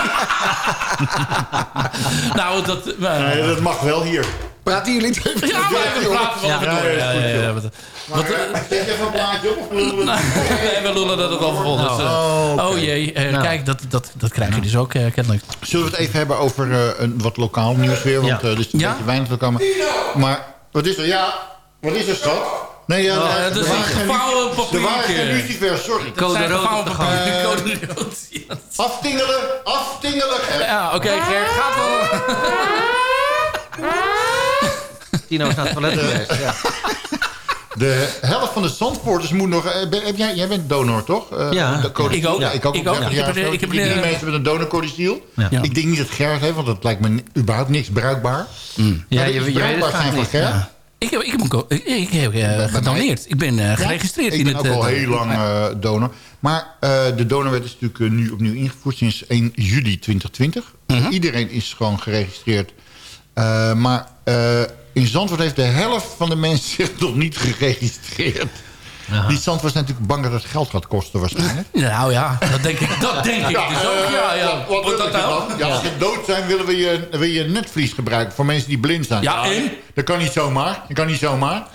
nou, dat... eh, Nee, dat mag wel hier. Praten jullie het even? ja, maar we praten wel Ja, ja, door. ja, Ja, is wat- wat, eh, even een plaatje op. of lullen we het? We lullen dat ook al vol. Dus, eh, Oh, oh jee, eh, Nou. kijk, dat, dat, dat krijg je dus ook eh, kennelijk. Zullen we het even hebben over eh, een wat lokaal nieuws weer? Want eh, er is een Ja? beetje weinig te komen. Maar, wat is er? Ja, wat is er, schat? Nee, ja, Oh, eh, dat is een gevouwen luci- Er waren lucifers, sorry. Dat zijn Code rood papier, gang. code rood. Ja. Aftingelen, aftingelen. Ja, oké, Ger, gaat wel. Tino is naar het toilet geweest. Ja. De helft van de Zandvoorters moet nog... eh, ben- heb jij, jij bent donor, toch? Eh, Ja. de codiciel? Ik ook. Ja, ik ook. Ik ook. 30 Ik heb ik heb drie mensen met een donorcodiciel. Ja. Ik denk niet dat Gerrit heeft, want dat lijkt me überhaupt niks bruikbaar. Ja, Zou je, je het bruikbaar zijn van niet. Gerrit? Ik heb, ik heb, een ik, ik heb eh, gedoneerd. Ik ben eh, geregistreerd ik in ben het... ook al eh, heel lang donor. Maar de donorwet is natuurlijk nu opnieuw ingevoerd sinds 1 juli 2020. Mhm. Iedereen is gewoon geregistreerd. Maar in Zandvoort heeft de helft van de mensen zich nog niet geregistreerd. Die Zandvoort zijn natuurlijk bang dat het geld gaat kosten waarschijnlijk. Nou ja, dat denk ik, dat denk ik dus ook. Ja, ja. Wat Wordt wil dat nou? dan? Ja, als je dood zijn, willen we je, wil je netvlies gebruiken voor mensen die blind zijn. Ja, en? Dat kan niet zomaar. Dat kan niet zomaar.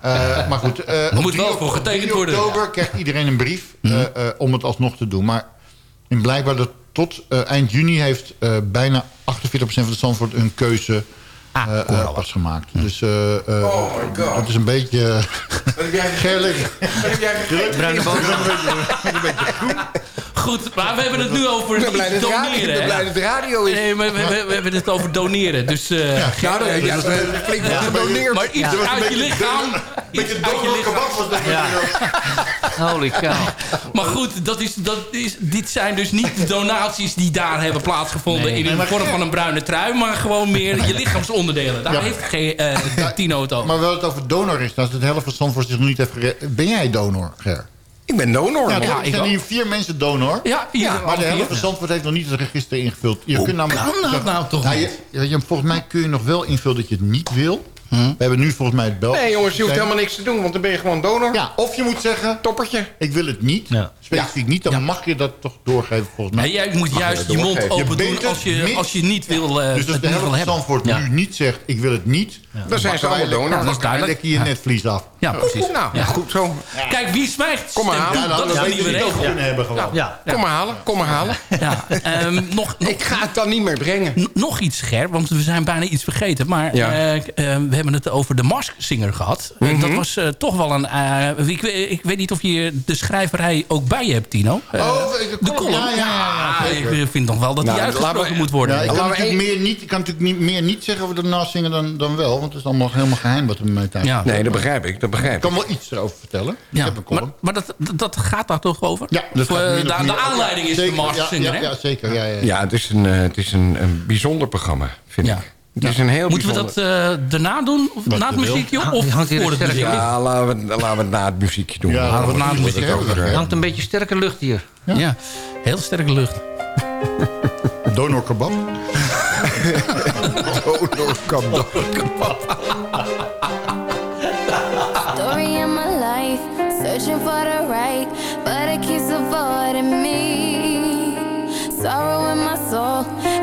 Eh, maar goed. eh, Er moet wel 3 voor getekend 3 worden. oktober krijgt iedereen een brief eh, eh, om het alsnog te doen. Maar in blijkbaar dat tot eind juni heeft bijna 48% van de Zandvoort een keuze eh, eh, pas gemaakt. Dus eh, eh, dat is een beetje... Wat heb jij Gerlijk. Wat heb jij gegeten? Bruine boter. Goed, maar we hebben het nu over Ik ben blij iets dat het radio- doneren. ik ben blij dat het radio is. Nee, maar we, we, we hebben het over doneren. Dus, eh Ja, dat- ja, dat klinkt wel gedoneerd. Maar iets Ja. uit je lichaam. Iets uit je lichaam. Holy cow. Maar goed, dat is, dat is, dit zijn dus niet de donaties die daar hebben plaatsgevonden... Nee. in de vorm van een bruine trui... maar gewoon meer je lichaamsonderdelen. Daar Ja. heeft geen eh Tino het over. Maar wel het over donor is, dat het helft van Zandvoort zich nog niet heeft gered. Ben jij donor, Ger? Ik ben donor. Ja, er zijn hier vier mensen donor. Ja, hier maar de helft vier. van Zandvoort heeft nog niet het register ingevuld. Je Hoe kunt namelijk, kan dat nou toch Nou, niet? je, je- volgens mij kun je nog wel invullen dat je het niet wil. Hm? We hebben nu volgens mij het bel. Nee jongens, je hoeft helemaal niks te doen, want dan ben je gewoon donor. Ja, of je moet zeggen, Toppertje. ik wil het niet. Ja. Specifiek niet, dan mag je dat toch doorgeven volgens mij. Nee, jij moet juist je mond open doen als je, als je niet wil, eh dus als het de niet helft wil van hebben. Zandvoort Ja. nu niet zegt, ik wil het niet. Dan zijn ze allemaal donor. is Dan duidelijk. lek je je Ja. netvlies af. Ja, precies. Nou, Ja. goed zo. Kijk, wie zwijgt, Kom maar halen. dat is nieuwe regel. kunnen hebben gewoon. Kom maar halen, kom maar halen. ja. Ehm, nog, Ik ga het dan niet meer brengen. nog iets scherp, want we zijn bijna iets vergeten. Maar eh, eh, we hebben het over de Mask Singer gehad. Eh, Dat was eh, toch wel een... eh, ik, weet- ik weet niet of je de schrijverij ook bij je hebt, Tino. Eh, Oh, ik- de column. ja, ja, ja, ja, zeker. ik vind nog wel dat die Nou, uitgesproken we- moet worden. Ja, ik kan, Laten natuurlijk meer niet, ik kan natuurlijk niet, meer niet zeggen over de nazingen dan, dan wel. Want het is allemaal helemaal geheim wat we met tijd Ja. Nee, dat begrijp ik. Dat begrijp Ik kan wel iets erover vertellen. Ja, Ik heb een column. maar, maar dat, dat, gaat daar toch over? Ja, dat Of, de, meer- de aanleiding is Zeker, de Mask ja, Singer, ja, hè? ja, zeker. Ja, ja, ja. Ja, het is een, het is een, een bijzonder programma, vind Ja. ik. Het is een heel Moeten we bijzonder... dat eh, daarna doen? Of Wat na het muziekje? Ja, Of die hangt hier voor het sterk. muziekje? Ja, laten we, laten we het na het muziekje doen. Ja, laten we na het muziekje Er hangt een beetje sterke lucht hier. Ja. heel sterke lucht. Donor kebab. Donor kebab. Story in my life, searching for the right, but it keeps avoiding me. Sorrow in my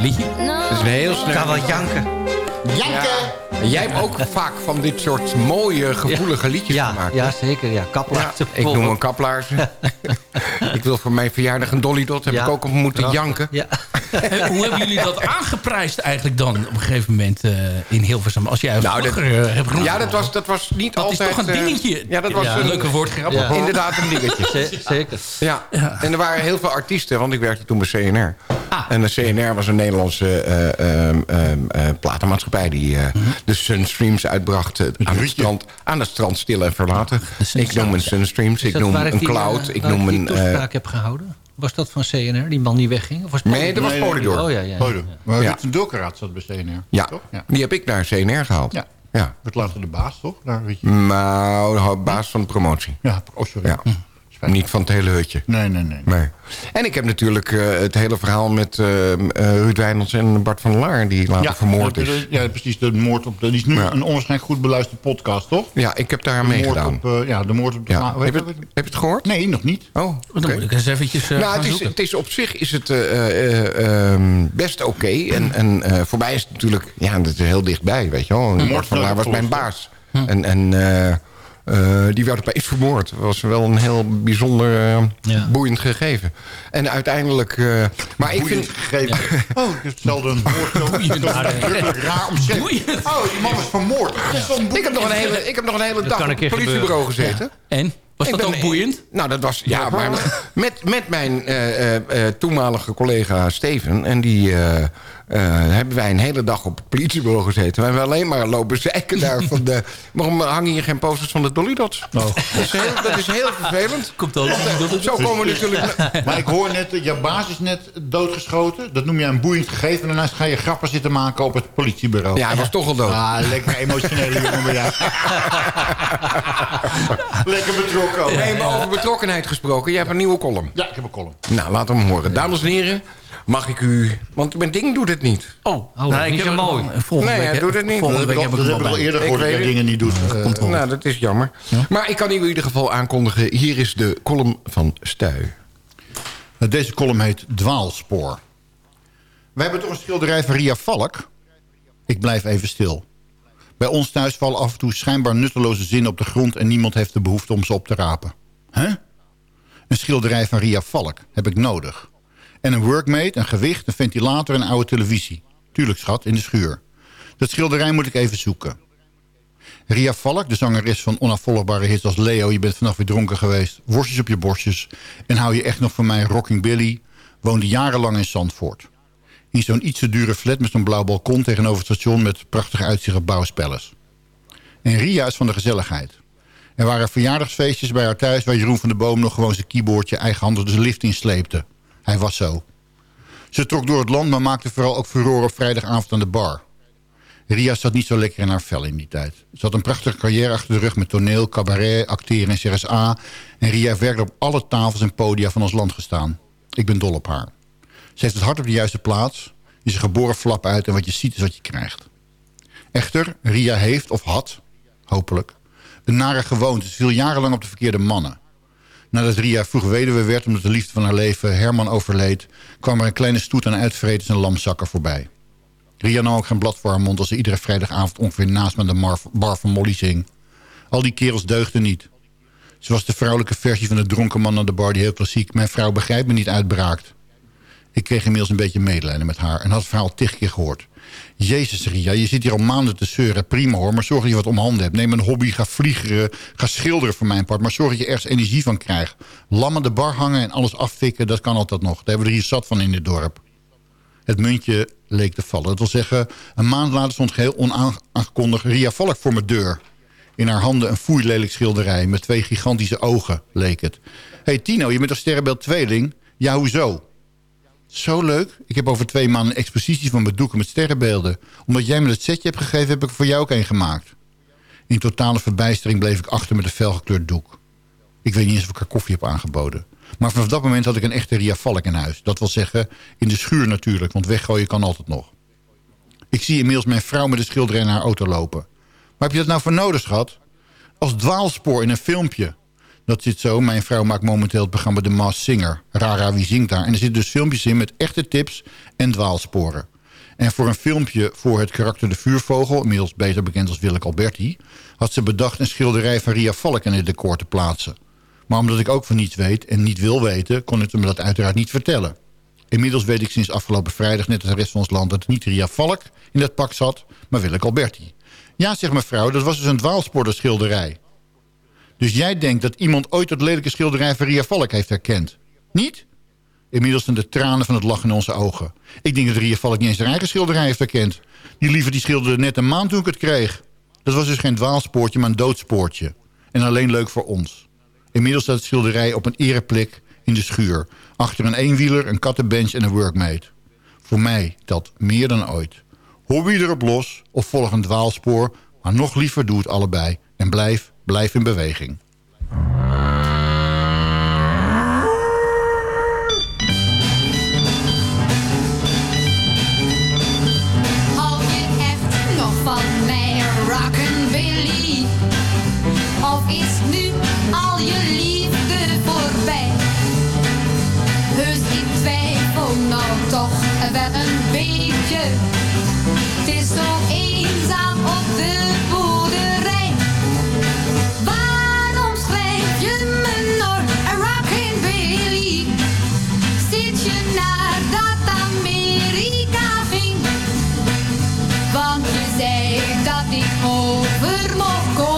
liedje. Het is een heel sneu. Kan wel janken. Janken! En jij hebt ook vaak van dit soort mooie, gevoelige liedjes Ja, gemaakt. ja, zeker. Ja, kaplaarzen. Ik noem een kaplaarzen. ik wil voor mijn verjaardag een Dolly Dot. Heb Ja. ik ook op moeten Prachtig. janken. Ja. Hoe hebben jullie dat aangeprijsd eigenlijk dan op een gegeven moment eh, in Hilversum? Als jij Nou, dat- eh, hebt Ja, dat was, dat was niet Dat is altijd... toch een eh, dingetje? ja, dat was Ja, een leuke woordgrap. Ja. Inderdaad een dingetje. Z- Zeker. Ja. en er waren heel veel artiesten, want ik werkte toen bij CNR. En de CNR was een Nederlandse eh, ehm, ehm, eh, platenmaatschappij... die eh, Mhm. de Sunstreams uitbracht aan, het strand, aan het strand stil en verlaten. Ik noem een Sunstreams, ik noem een Cloud, ik waar noem een... eh, toespraak heb gehouden? Was dat van CNR, die man die wegging? Of was het Nee, dat was Polydor? Polydor. Oh ja, ja. Polydor. Maar Ja. Dulkeraad zat bij CNR. ja, Toch? Ja. die heb ik naar CNR gehaald. Ja. ja. Werd later de baas, toch? Daar weet je. Nou, baas van de promotie. Ja, oh sorry. Ja. Niet van het hele hutje. Nee, nee, nee. Nee. En ik heb natuurlijk eh, het hele verhaal met eh, eh, Ruud Wijnands en Bart van Laar... die later vermoord is. de- Ja, precies. De moord op de, die is nu een onwaarschijnlijk goed beluisterde podcast, toch? Ja, ik heb daar aan De moord meegedaan. Op, eh, ja, de moord op de... Ja. Heb, je, het- heb je het gehoord? Nee, nog niet. Oh, Dan moet ik eens eventjes eh, nou, gaan het is, het is op zich is het eh, eh, ehm, best oké. En, en eh, voor mij is het natuurlijk... Ja, dat is heel dichtbij, weet je wel. Hm. Bart van Laar was mijn baas. En, en eh, die werd opeens vermoord. Dat was wel een heel bijzonder eh, boeiend gegeven. En uiteindelijk... eh, maar ik vind... gegeven. Oh, ik heb hetzelfde een woord Boeiend. raar omschreven. Oh, die man is vermoord. Ik heb nog een hele, ik heb nog een hele dag op het politiebureau gezeten. En? Was Ik dat ben- ook boeiend? Nou, dat was... Ja, maar met, met mijn eh, eh, eh, toenmalige collega Steven... en die eh, eh, hebben wij een hele dag op het politiebureau gezeten. We hebben alleen maar lopen zeiken daar van de... Waarom hangen hier geen posters van de Dolly Dots? Oh. Dat, is heel, dat is heel vervelend. Komt al dat het Zo komen we natuurlijk... Maar ik hoor net, eh, jouw baas is net doodgeschoten. Dat noem je een boeiend gegeven. En daarnaast ga je grappen zitten maken op het politiebureau. Ja, hij was toch al dood. Ah, lekker emotionele jongen ben jij. lekker betrokken. ook. Nee, maar over betrokkenheid gesproken. Jij hebt een nieuwe column. Ja, ik heb een column. Nou, laten we hem horen. Dames en heren, mag ik u... Want mijn ding doet het niet. Oh, Oh, dat is niet zo mooi. Volgende Nee, week, hij doet het niet. Volgende week heb ik heb al, ik ik eerder Ik gehoord dat het. dingen niet doet. Nou, dat is jammer. Maar ik kan u in ieder geval aankondigen... hier is de column van Stuy. Deze column heet Dwaalspoor. We hebben toch een schilderij van Ria Valk? Ik blijf even stil. Bij ons thuis vallen af en toe schijnbaar nutteloze zinnen op de grond... en niemand heeft de behoefte om ze op te rapen. Huh? Een schilderij van Ria Valk heb ik nodig. En een workmate, een gewicht, een ventilator en een oude televisie. Tuurlijk, schat, in de schuur. Dat schilderij moet ik even zoeken. Ria Valk, de zangeres van onafvolgbare hits als Leo... je bent vannacht weer dronken geweest, worstjes op je borstjes... en hou je echt nog van mij Rocking Billy... woonde jarenlang in Zandvoort. In zo'n iets te dure flat met zo'n blauw balkon tegenover het station... met prachtige uitzicht op bouwspellers. En Ria is van de gezelligheid. Er waren verjaardagsfeestjes bij haar thuis... waar Jeroen van de Boom nog gewoon zijn keyboardje eigenhandig de lift insleepte. Hij was zo. Ze trok door het land, maar maakte vooral ook furore vrijdagavond aan de bar. Ria zat niet zo lekker in haar vel in die tijd. Ze had een prachtige carrière achter de rug met toneel, cabaret, acteren en CRSA. En Ria werkelijk op alle tafels en podia van ons land gestaan. Ik ben dol op haar. Ze heeft het hart op de juiste plaats. Is een geboren flap uit en wat je ziet is wat je krijgt. Echter, Ria heeft of had, hopelijk, een nare gewoonte. Ze viel jarenlang op de verkeerde mannen. Nadat Ria vroeg weduwe werd omdat de liefde van haar leven Herman overleed... kwam er een kleine stoet aan uitvreters en lamzakken voorbij. Ria nam ook geen blad voor haar mond als ze iedere vrijdagavond ongeveer naast me de bar van Molly zing. Al die kerels deugden niet. Ze was de vrouwelijke versie van de dronken man aan de bar die heel klassiek... mijn vrouw begrijpt me niet uitbraakt. Ik kreeg inmiddels een beetje medelijden met haar en had het verhaal tig keer gehoord. Jezus Ria, je zit hier al maanden te zeuren. Prima hoor, maar zorg dat je wat om handen hebt. Neem een hobby, ga vliegeren, ga schilderen voor mijn part. Maar zorg dat je ergens energie van krijgt. Lam aan de bar hangen en alles afvikken, dat kan altijd nog. Daar hebben we er hier zat van in dit dorp. Het muntje leek te vallen. Dat wil zeggen, een maand later stond geheel onaangekondigd Ria Valk voor mijn deur. In haar handen een foeilelijk schilderij met twee gigantische ogen, leek het. hey Tino, je bent toch sterrenbeeld tweeling? Ja, hoezo? Zo leuk. Ik heb over twee maanden een expositie van mijn doeken met sterrenbeelden. Omdat jij me het setje hebt gegeven, heb ik voor jou ook een gemaakt. In totale verbijstering bleef ik achter met een felgekleurd doek. Ik weet niet eens of ik haar koffie heb aangeboden. Maar vanaf dat moment had ik een echte Ria Valk in huis. Dat wil zeggen, in de schuur natuurlijk, want weggooien kan altijd nog. Ik zie inmiddels mijn vrouw met een schilderij naar haar auto lopen. Waar heb je dat nou voor nodig, schat? Als dwaalspoor in een filmpje. Dat zit zo. Mijn vrouw maakt momenteel het programma The Masked Singer. Rara, wie zingt daar? En er zitten dus filmpjes in met echte tips en dwaalsporen. En voor een filmpje voor het karakter De Vuurvogel... inmiddels beter bekend als Willeke Alberti... had ze bedacht een schilderij van Ria Valk in het decor te plaatsen. Maar omdat ik ook van niets weet en niet wil weten... kon ik me dat uiteraard niet vertellen. Inmiddels weet ik sinds afgelopen vrijdag, net als de rest van ons land... dat het niet Ria Valk in dat pak zat, maar Willeke Alberti. Ja, zegt mevrouw, dat was dus een dwaalsporenschilderij. Dus jij denkt dat iemand ooit dat lelijke schilderij van Ria Valk heeft herkend? Niet? Inmiddels zijn de tranen van het lachen in onze ogen. Ik denk dat Ria Valk niet eens haar eigen schilderij heeft herkend. Die liever die schilderde net een maand toen ik het kreeg. Dat was dus geen dwaalspoortje, maar een doodspoortje. En alleen leuk voor ons. Inmiddels staat het schilderij op een ereplek in de schuur. Achter een eenwieler, een kattenbench en een workmate. Voor mij dat meer dan ooit. Hobby erop los of volg een dwaalspoor... maar nog liever doe het allebei en blijf, blijf in beweging. Zei dat ik over mocht komen.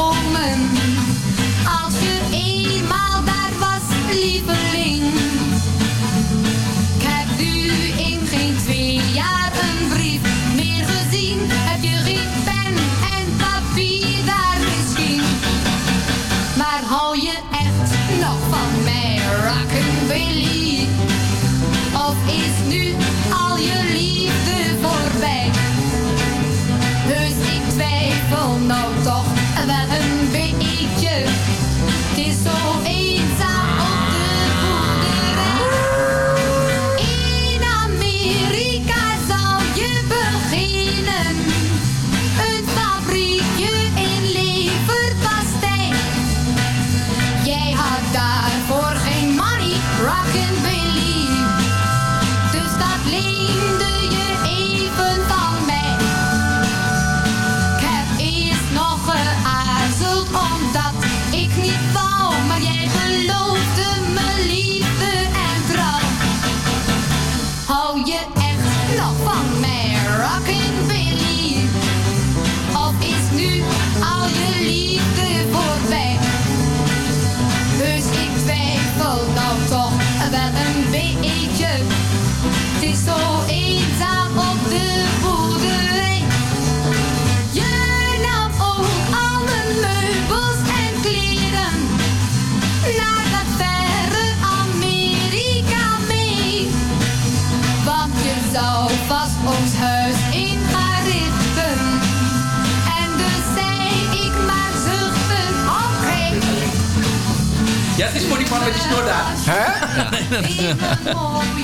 Man met die snor daar. Hè?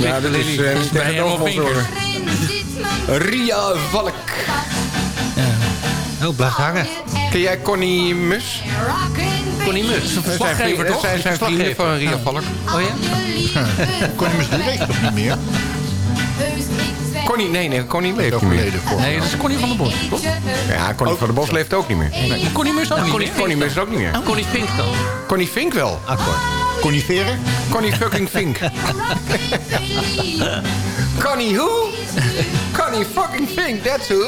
Ja, dat is eh, niet bij tegen. Ria Valk. Oh, blijft hangen. Ken jij Connie Mus? Connie Mus, zijn vrienden- toch? Zij zijn vrienden van Ria Valk. Oh ja? Connie Mus leeft toch niet meer? Connie, nee, nee, Connie leeft niet meer. Nee, dat is Connie van der Bos, toch? Ja, Connie van der Bos leeft ook niet meer. Nee, Connie Mus ook niet Connie, meer? Connie Mus ook niet meer. Connie Fink dan? Connie Fink wel. Akkoord. Connie Veren? Connie fucking Fink. Connie who? Connie fucking Fink, that's who.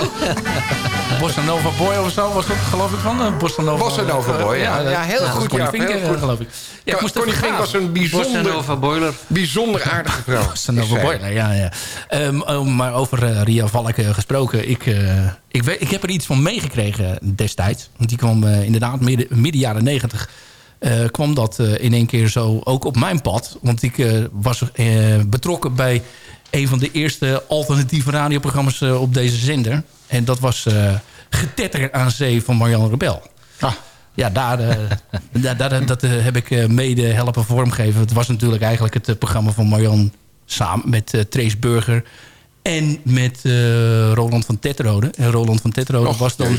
Bossa Nova Boy of zo was dat geloof ik van? Bossa Nova, Bossa Nova Boy, ja. dat- Ja, heel goed, Connie ja, Fink, heel goed. geloof ik. Ja, ik moest Connie Fink was een bijzonder, Nova Boiler. bijzonder aardige vrouw. Bossa Nova. Boy, nou ja, ja. Ehm, oh, maar over eh, Ria Valk eh, gesproken. Ik, eh, ik, weet, ik heb er iets van meegekregen destijds. Want die kwam inderdaad midden, midden jaren negentig... kwam dat eh, in één keer zo ook op mijn pad. Want ik eh, was eh, betrokken bij een van de eerste alternatieve radioprogramma's eh, op deze zender. En dat was eh Getetter aan Zee van Marianne Rebel. Ja, daar, eh, daar, daar- dat eh, heb ik eh, mede helpen vormgeven. Het was natuurlijk eigenlijk het eh, programma van Marianne samen met eh, Trace Burger En met eh, Roland van Tetrode. En Roland van Tetrode was dan,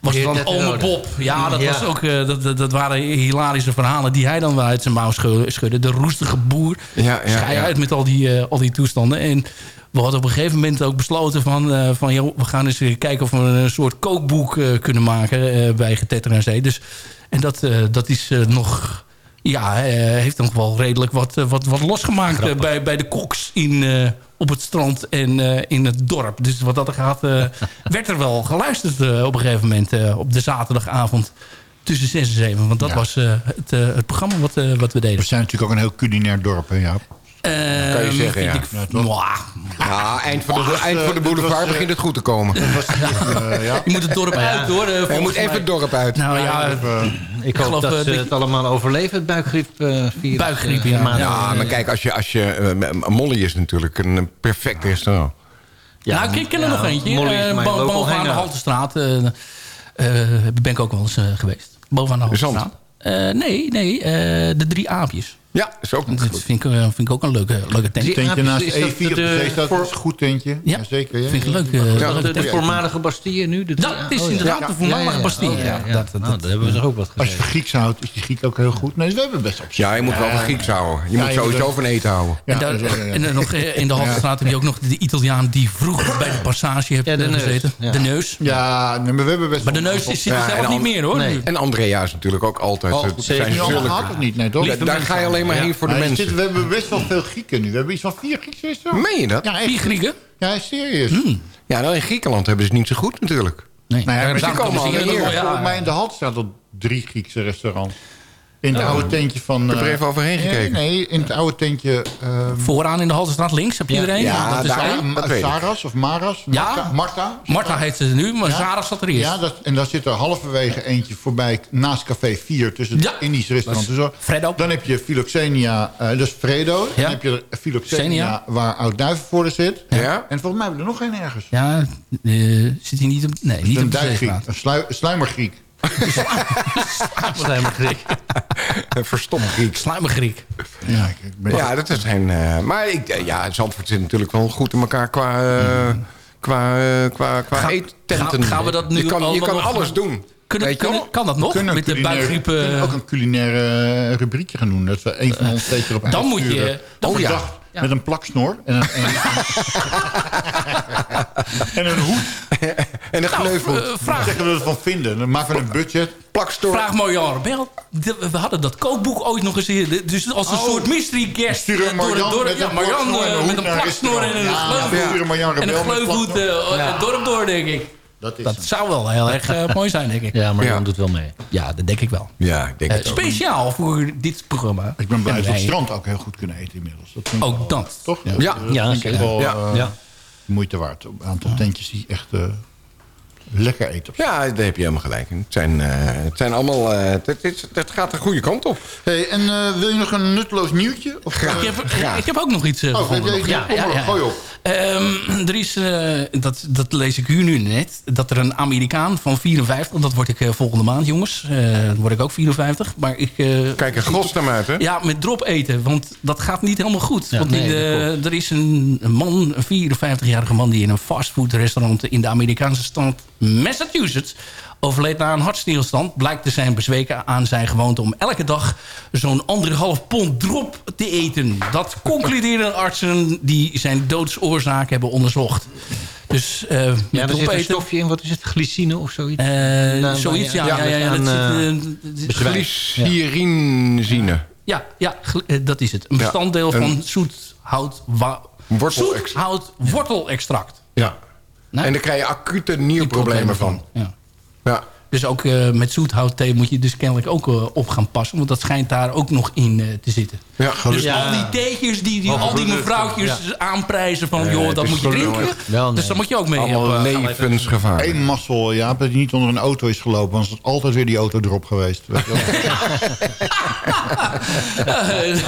was dan. Ome Bob. Ja, dat, Ja. Was ook, eh, dat, dat, dat waren hilarische verhalen die hij dan wel uit zijn mouw schu- schudde. De roestige boer. Ja, ja, uit met al die, eh, al die toestanden. En we hadden op een gegeven moment ook besloten van... eh, van joh, we gaan eens kijken of we een soort kookboek eh, kunnen maken eh, bij Getetter en Zee. Dus, en dat, eh, dat is eh, nog... Ja, eh, heeft nog wel redelijk wat, eh, wat, wat losgemaakt eh, bij, bij de koks in, op het strand en in het dorp. Dus wat dat er gaat, werd er wel geluisterd op een gegeven moment op de zaterdagavond tussen 6 en 7. Want dat Ja. was het, het programma wat, eh, wat we deden. We zijn natuurlijk ook een heel culinair dorp, hè, Jaap? Kan je zeggen, ja. ik- Ja. Ja, eind van de, Was, eind eh, van de was, boulevard eh, begint het goed te komen. Eh, ja. Je moet het dorp uit hoor. eh, Je moet even het dorp uit. Nou ja, Ik hoop geloof, dat eh, ze het allemaal overleven, het. Buikgriep, eh, ja. maar- Ja, maar kijk, als je, als je, eh, Molly is natuurlijk een eh, perfect restaurant. Ja, nou, ik ken er ja, nog eentje. Molly is eh, mijn bo- local bovenaan de. Haltestraat. eh eh, ben ik ook wel eens eh, geweest. Bovenaan de? Haltestraat. Eh, nee, nee. eh, de drie aapjes. Ja, is ook Dat goed. vind ik, eh, vind ik ook een leuke, leuke tent. Die Tentje naast is dat E4 op de de- Zeestad, voor- dat is een goed tentje. Ja, zeker. Ja. vind ik leuk. eh, Ja, De, voormalige Bastille nu? De Dat is oh, inderdaad Ja. de voormalige. Bastille. Oh, ja. Dat, Nou, hebben we er ook wat Als je Grieks houdt, is die Griek ook heel goed. Nee, we hebben best op zich. Ja, je moet wel van Grieks houden. Je Ja, moet sowieso van eten houden. Ja, en, daar- en dan nog eh, in de Haltestraat heb je ook nog de Italiaan die vroeger bij de passage heeft Ja, de eh, neus. gezeten. De neus. Ja, maar we hebben best Maar de neus is- zit er zelf niet meer hoor. En Andrea is natuurlijk ook altijd. Oh, zijn of niet? Nee, toch? Daar ga je alleen maar Ja. heen voor de Nee, mensen. zitten- we hebben best wel veel Grieken nu. We hebben iets van vier Griekse restaurants. Meen je dat? Ja, echt. Vier Grieken? Ja, serieus. Ja, nou in Griekenland hebben ze het niet zo goed natuurlijk. Nee. Nou ja, maar die komen al hier. Volgens mij in de halt staat al drie Griekse restaurants. In het Oh. oude tentje van... Ik heb er eh, even overheen nee, gekeken. Nee, in het oude tentje... ehm, Vooraan in de Haltestraat links heb je Ja. er een. Ja, dat is daar- hij. Ma- dat weet ik. Saras of Maras? Ja. Marta? Marta, heet ze nu, maar Ja. Zat er eerst. Ja, dat, en daar zit er halverwege eentje voorbij naast Café 4 tussen het Ja. Indisch restaurant. Dus. Fredo. Dan heb je Philoxenia, eh dat is Fredo. Ja. Dan heb je Philoxenia Xenia. waar Oud-Duivenvoorde zit. Ja? En volgens mij hebben we er nog geen ergens. Ja, eh, zit hij niet op, nee, niet een op de een slui- sluimergriek. Sluimergriek. Een verstopt Grieks. Sluimergriek. Ja, ik, ik ben- Ja, dat is zijn. eh, maar ik, eh, ja, Zandvoort zit natuurlijk wel goed in elkaar qua, eh, qua, qua, qua Ga- eettenten. gaan- gaan we dat nu je kan, je kan alles doen. Kunnen, kan dat We nog? kunnen Met de culinaire- buikgriep... ook een culinaire rubriekje gaan doen. Dat we een van ons steeds erop Dan moet je- dan Op moet een je- dag ja. Met een plaksnor en een, en, en een hoed. En een kneuvel. eh, vraag, Zeggen we ervan vinden. Dan maken we een budget. Plakstoor. vraag Marjan Rebel. We hadden dat kookboek ooit nog eens hier. Dus als een Oh. soort mystery guest. Sturen eh, door, Marjan door, met ja, een Marjan plaksnor en eh, een met een plaksnor en een. Ja, Marjan En een eh, het dorp door, denk ik. Dat is Dat zou wel heel erg eh, mooi zijn, denk ik. Ja, maar Ja. Jan doet wel mee. Ja, dat denk ik wel. Ja, ik denk Eh, het ook. speciaal voor dit programma. Ik ben blij dat we het strand ook heel goed kunnen eten inmiddels. Dat vind ik Ook wel- dat. Toch? Ja. Dat Ja, vind ik zeker. wel Ja. eh, Ja. moeite waard. Een aantal tentjes die echt eh, lekker eten. Ja, daar heb je helemaal gelijk in. Het zijn, eh, het zijn allemaal... eh, het, het, gaat de goede kant op. Hey, en eh, wil je nog een nutteloos nieuwtje? Of, Graag. Ik heb, Graag. ik heb ook nog iets Oh, gevonden. nog. kom maar, gooi op. Ehm, er is, eh, dat, dat lees ik u nu net, dat er een Amerikaan van 54, dat word ik eh, volgende maand jongens, eh, dan word ik ook 54, maar ik... eh, Kijk er gros naar uit, hè? ja, met drop eten, want dat gaat niet helemaal goed. Ja, want nee, in de- dat klopt. er is een, een man, een 54-jarige man... die in een fastfoodrestaurant in de Amerikaanse stad Massachusetts... overleed na een hartstilstand. Blijkt te zijn bezweken aan zijn gewoonte om elke dag... zo'n anderhalf pond drop te eten. Dat concluderen artsen die zijn doodsoorzaak hebben onderzocht. Dus eh met Ja, er drop zit een eten... stofje in. Wat is het? Glycine of zoiets? eh, waar zoiets, je ja. ja, ja, ja, aan, dat is- bezwijkt. Glycerinzine. ja, ja, gl- dat is het. Een bestanddeel een- van zoethout, Wortelextract. zoethout wortelextract. Ja. Nou, En daar krijg je acute nierproblemen van. Ja. Ja. Dus ook eh, met zoethoutthee moet je dus kennelijk ook eh, op gaan passen. Want dat schijnt daar ook nog in eh, te zitten. Ja, Dus Ja. al die theetjes, die, die, al die mevrouwtjes aanprijzen van... Joh, dat moet je drinken. Wel, nee. Dus daar moet je ook mee Allemaal eh, levensgevaar. Eén mazzel, ja, dat hij niet onder een auto is gelopen. Want het is altijd weer die auto erop geweest. Weet je wel.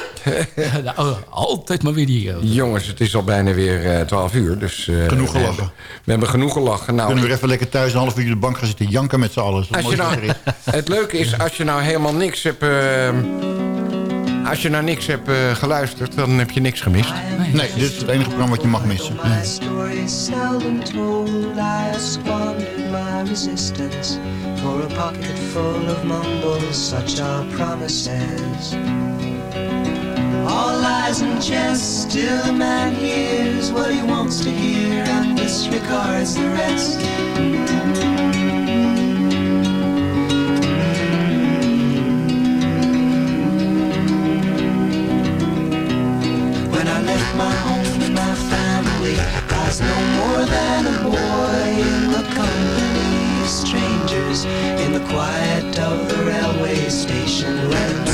Nou, altijd maar weer die... eh, Jongens, het is al bijna weer eh, 12 uur. Dus, eh, Genoeg we gelachen. hebben- We hebben genoeg gelachen. Nou, Kunnen we weer even lekker thuis een half uur op de bank gaan zitten janken met z'n allen. Als je nou, het leuke is, als je nou helemaal niks hebt... eh, als je naar niks hebt eh, geluisterd, dan heb je niks gemist. Nee, dit is het enige programma wat je mag missen. My All lies and jest. Still, a man hears what he wants to hear and disregards the rest. When I left my home and my family, I was no more than a boy in the company of strangers in the quiet of the railway station, left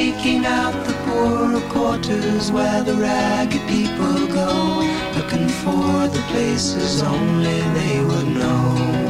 seeking out the poorer quarters where the ragged people go, looking for the places only they would know.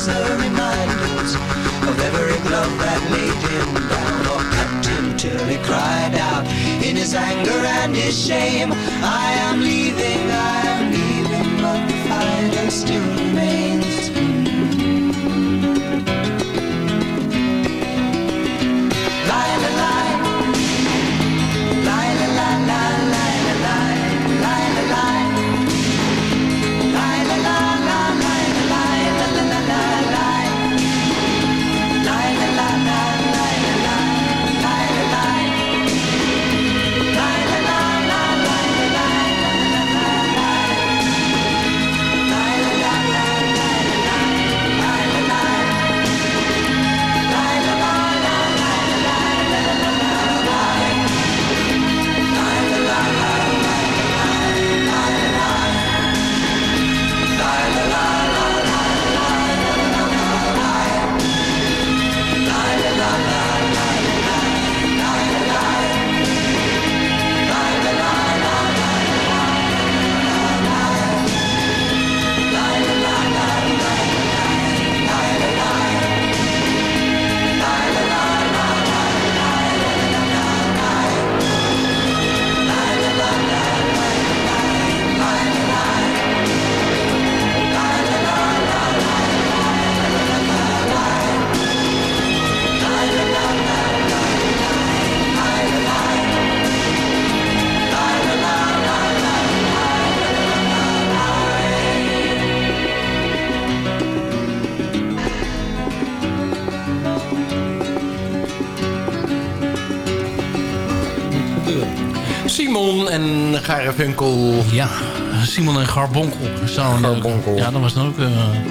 Carries the reminders of every glove that laid him down or cut him till he cried out in his anger and his shame. I am leaving, I am leaving, but the fighter still Garfunkel. Ja, Simon en Garbonkel. Zo'n, eh, ja, dat was dan ook eh,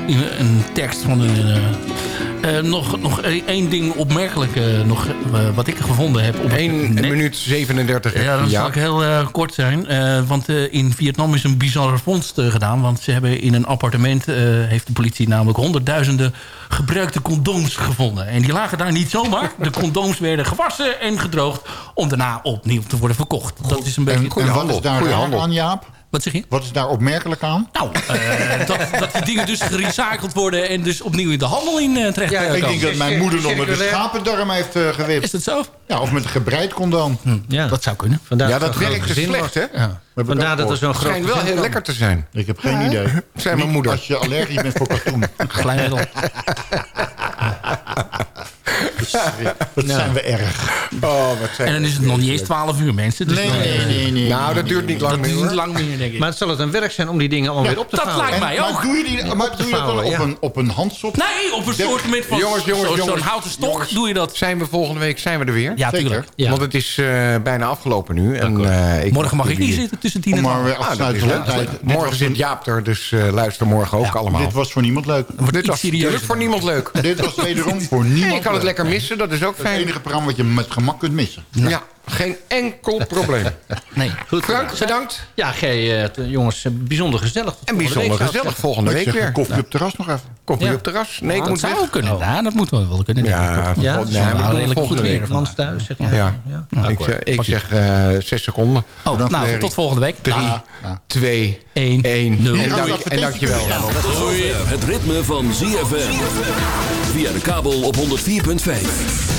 in- een tekst van een... eh, eh, nog, nog e- één ding opmerkelijk nog, wat ik gevonden heb. Op 1 minuut 37. Ja, dat zal ik heel kort zijn. Want in Vietnam is een bizarre vondst gedaan. Want ze hebben in een appartement... heeft de politie namelijk honderdduizenden gebruikte condooms gevonden. En die lagen daar niet zomaar. De condooms werden gewassen en gedroogd... om daarna opnieuw te worden verkocht. Dat is een beetje... En, en wat is daar raar aan, Jaap? Wat zeg je? Wat is daar opmerkelijk aan? Nou, eh, dat, dat die dingen dus gerecycled worden... en dus opnieuw in de handel in eh, terecht Ja, komen. ik denk dat mijn moeder nog met de schapendarm heeft uh, gewipt. Is dat zo? Ja, of met een gebreid condoom. Ja. Dat zou kunnen. Vandaar Ja, dat er werkt dus slecht, hè? Ja. Vandaar dat er zo'n Het groot schijnt wel heel lekker te zijn. Ik heb geen Ja, idee. Zei mijn moeder. Als je allergisch bent voor katoen. Glijmiddel. Wat zijn we erg. Oh, wat zijn En dan is het nog niet eens 12 uur, mensen. Dus Nee, dan, nee, eh, nee, nee. Nou, dat duurt niet lang Dat meer. duurt hoor. niet lang meer, denk ik. Maar zal het een werk zijn om die dingen allemaal weer op te dat vouwen? lijkt mij Maar ook. doe je, die, maar doe je dat dan op, een, op een handsop? Nee, op een soort van Jongens, jongens, zo- zo'n jongens. houten stok doe je dat. Zijn we volgende week zijn we er weer? Ja, Zeker. tuurlijk. Ja. Want het is eh, bijna afgelopen nu. En, eh, ik Morgen mag ik niet zitten tussen 10 en maar 12. weer Ah, dat Morgen zit Jaap er, dus eh, luister morgen ook allemaal. Dit was voor niemand leuk. dit was voor niemand leuk. Dit was wederom voor niemand je kan het leuk. lekker missen, dat is ook Het fijn. enige programma wat je met gemak kunt missen. Ja, geen enkel probleem. Nee. Goed, Frank, bedankt. Ja, gij, eh, jongens, eh, bijzonder gezellig. En volgende bijzonder week, zou ik gezellig zeggen. volgende week weer. koffie op terras nog even. Koffie Ja. op terras? Nee, ik dat moet zou weg. kunnen. Ja, dat moet wel, wel kunnen. Ja, Ja, maar wel ik bedoel redelijk volgende goed week. weer. Mans thuis, zeg je. Ja, Ja. ik, zeg- ik zeg eh, zes seconden. Oh, nou, Larry. tot volgende week. Drie, twee, Één, één. nul. En, dank, en dankjewel. Tot zover het ritme van ZFM. Via de kabel op 104.5.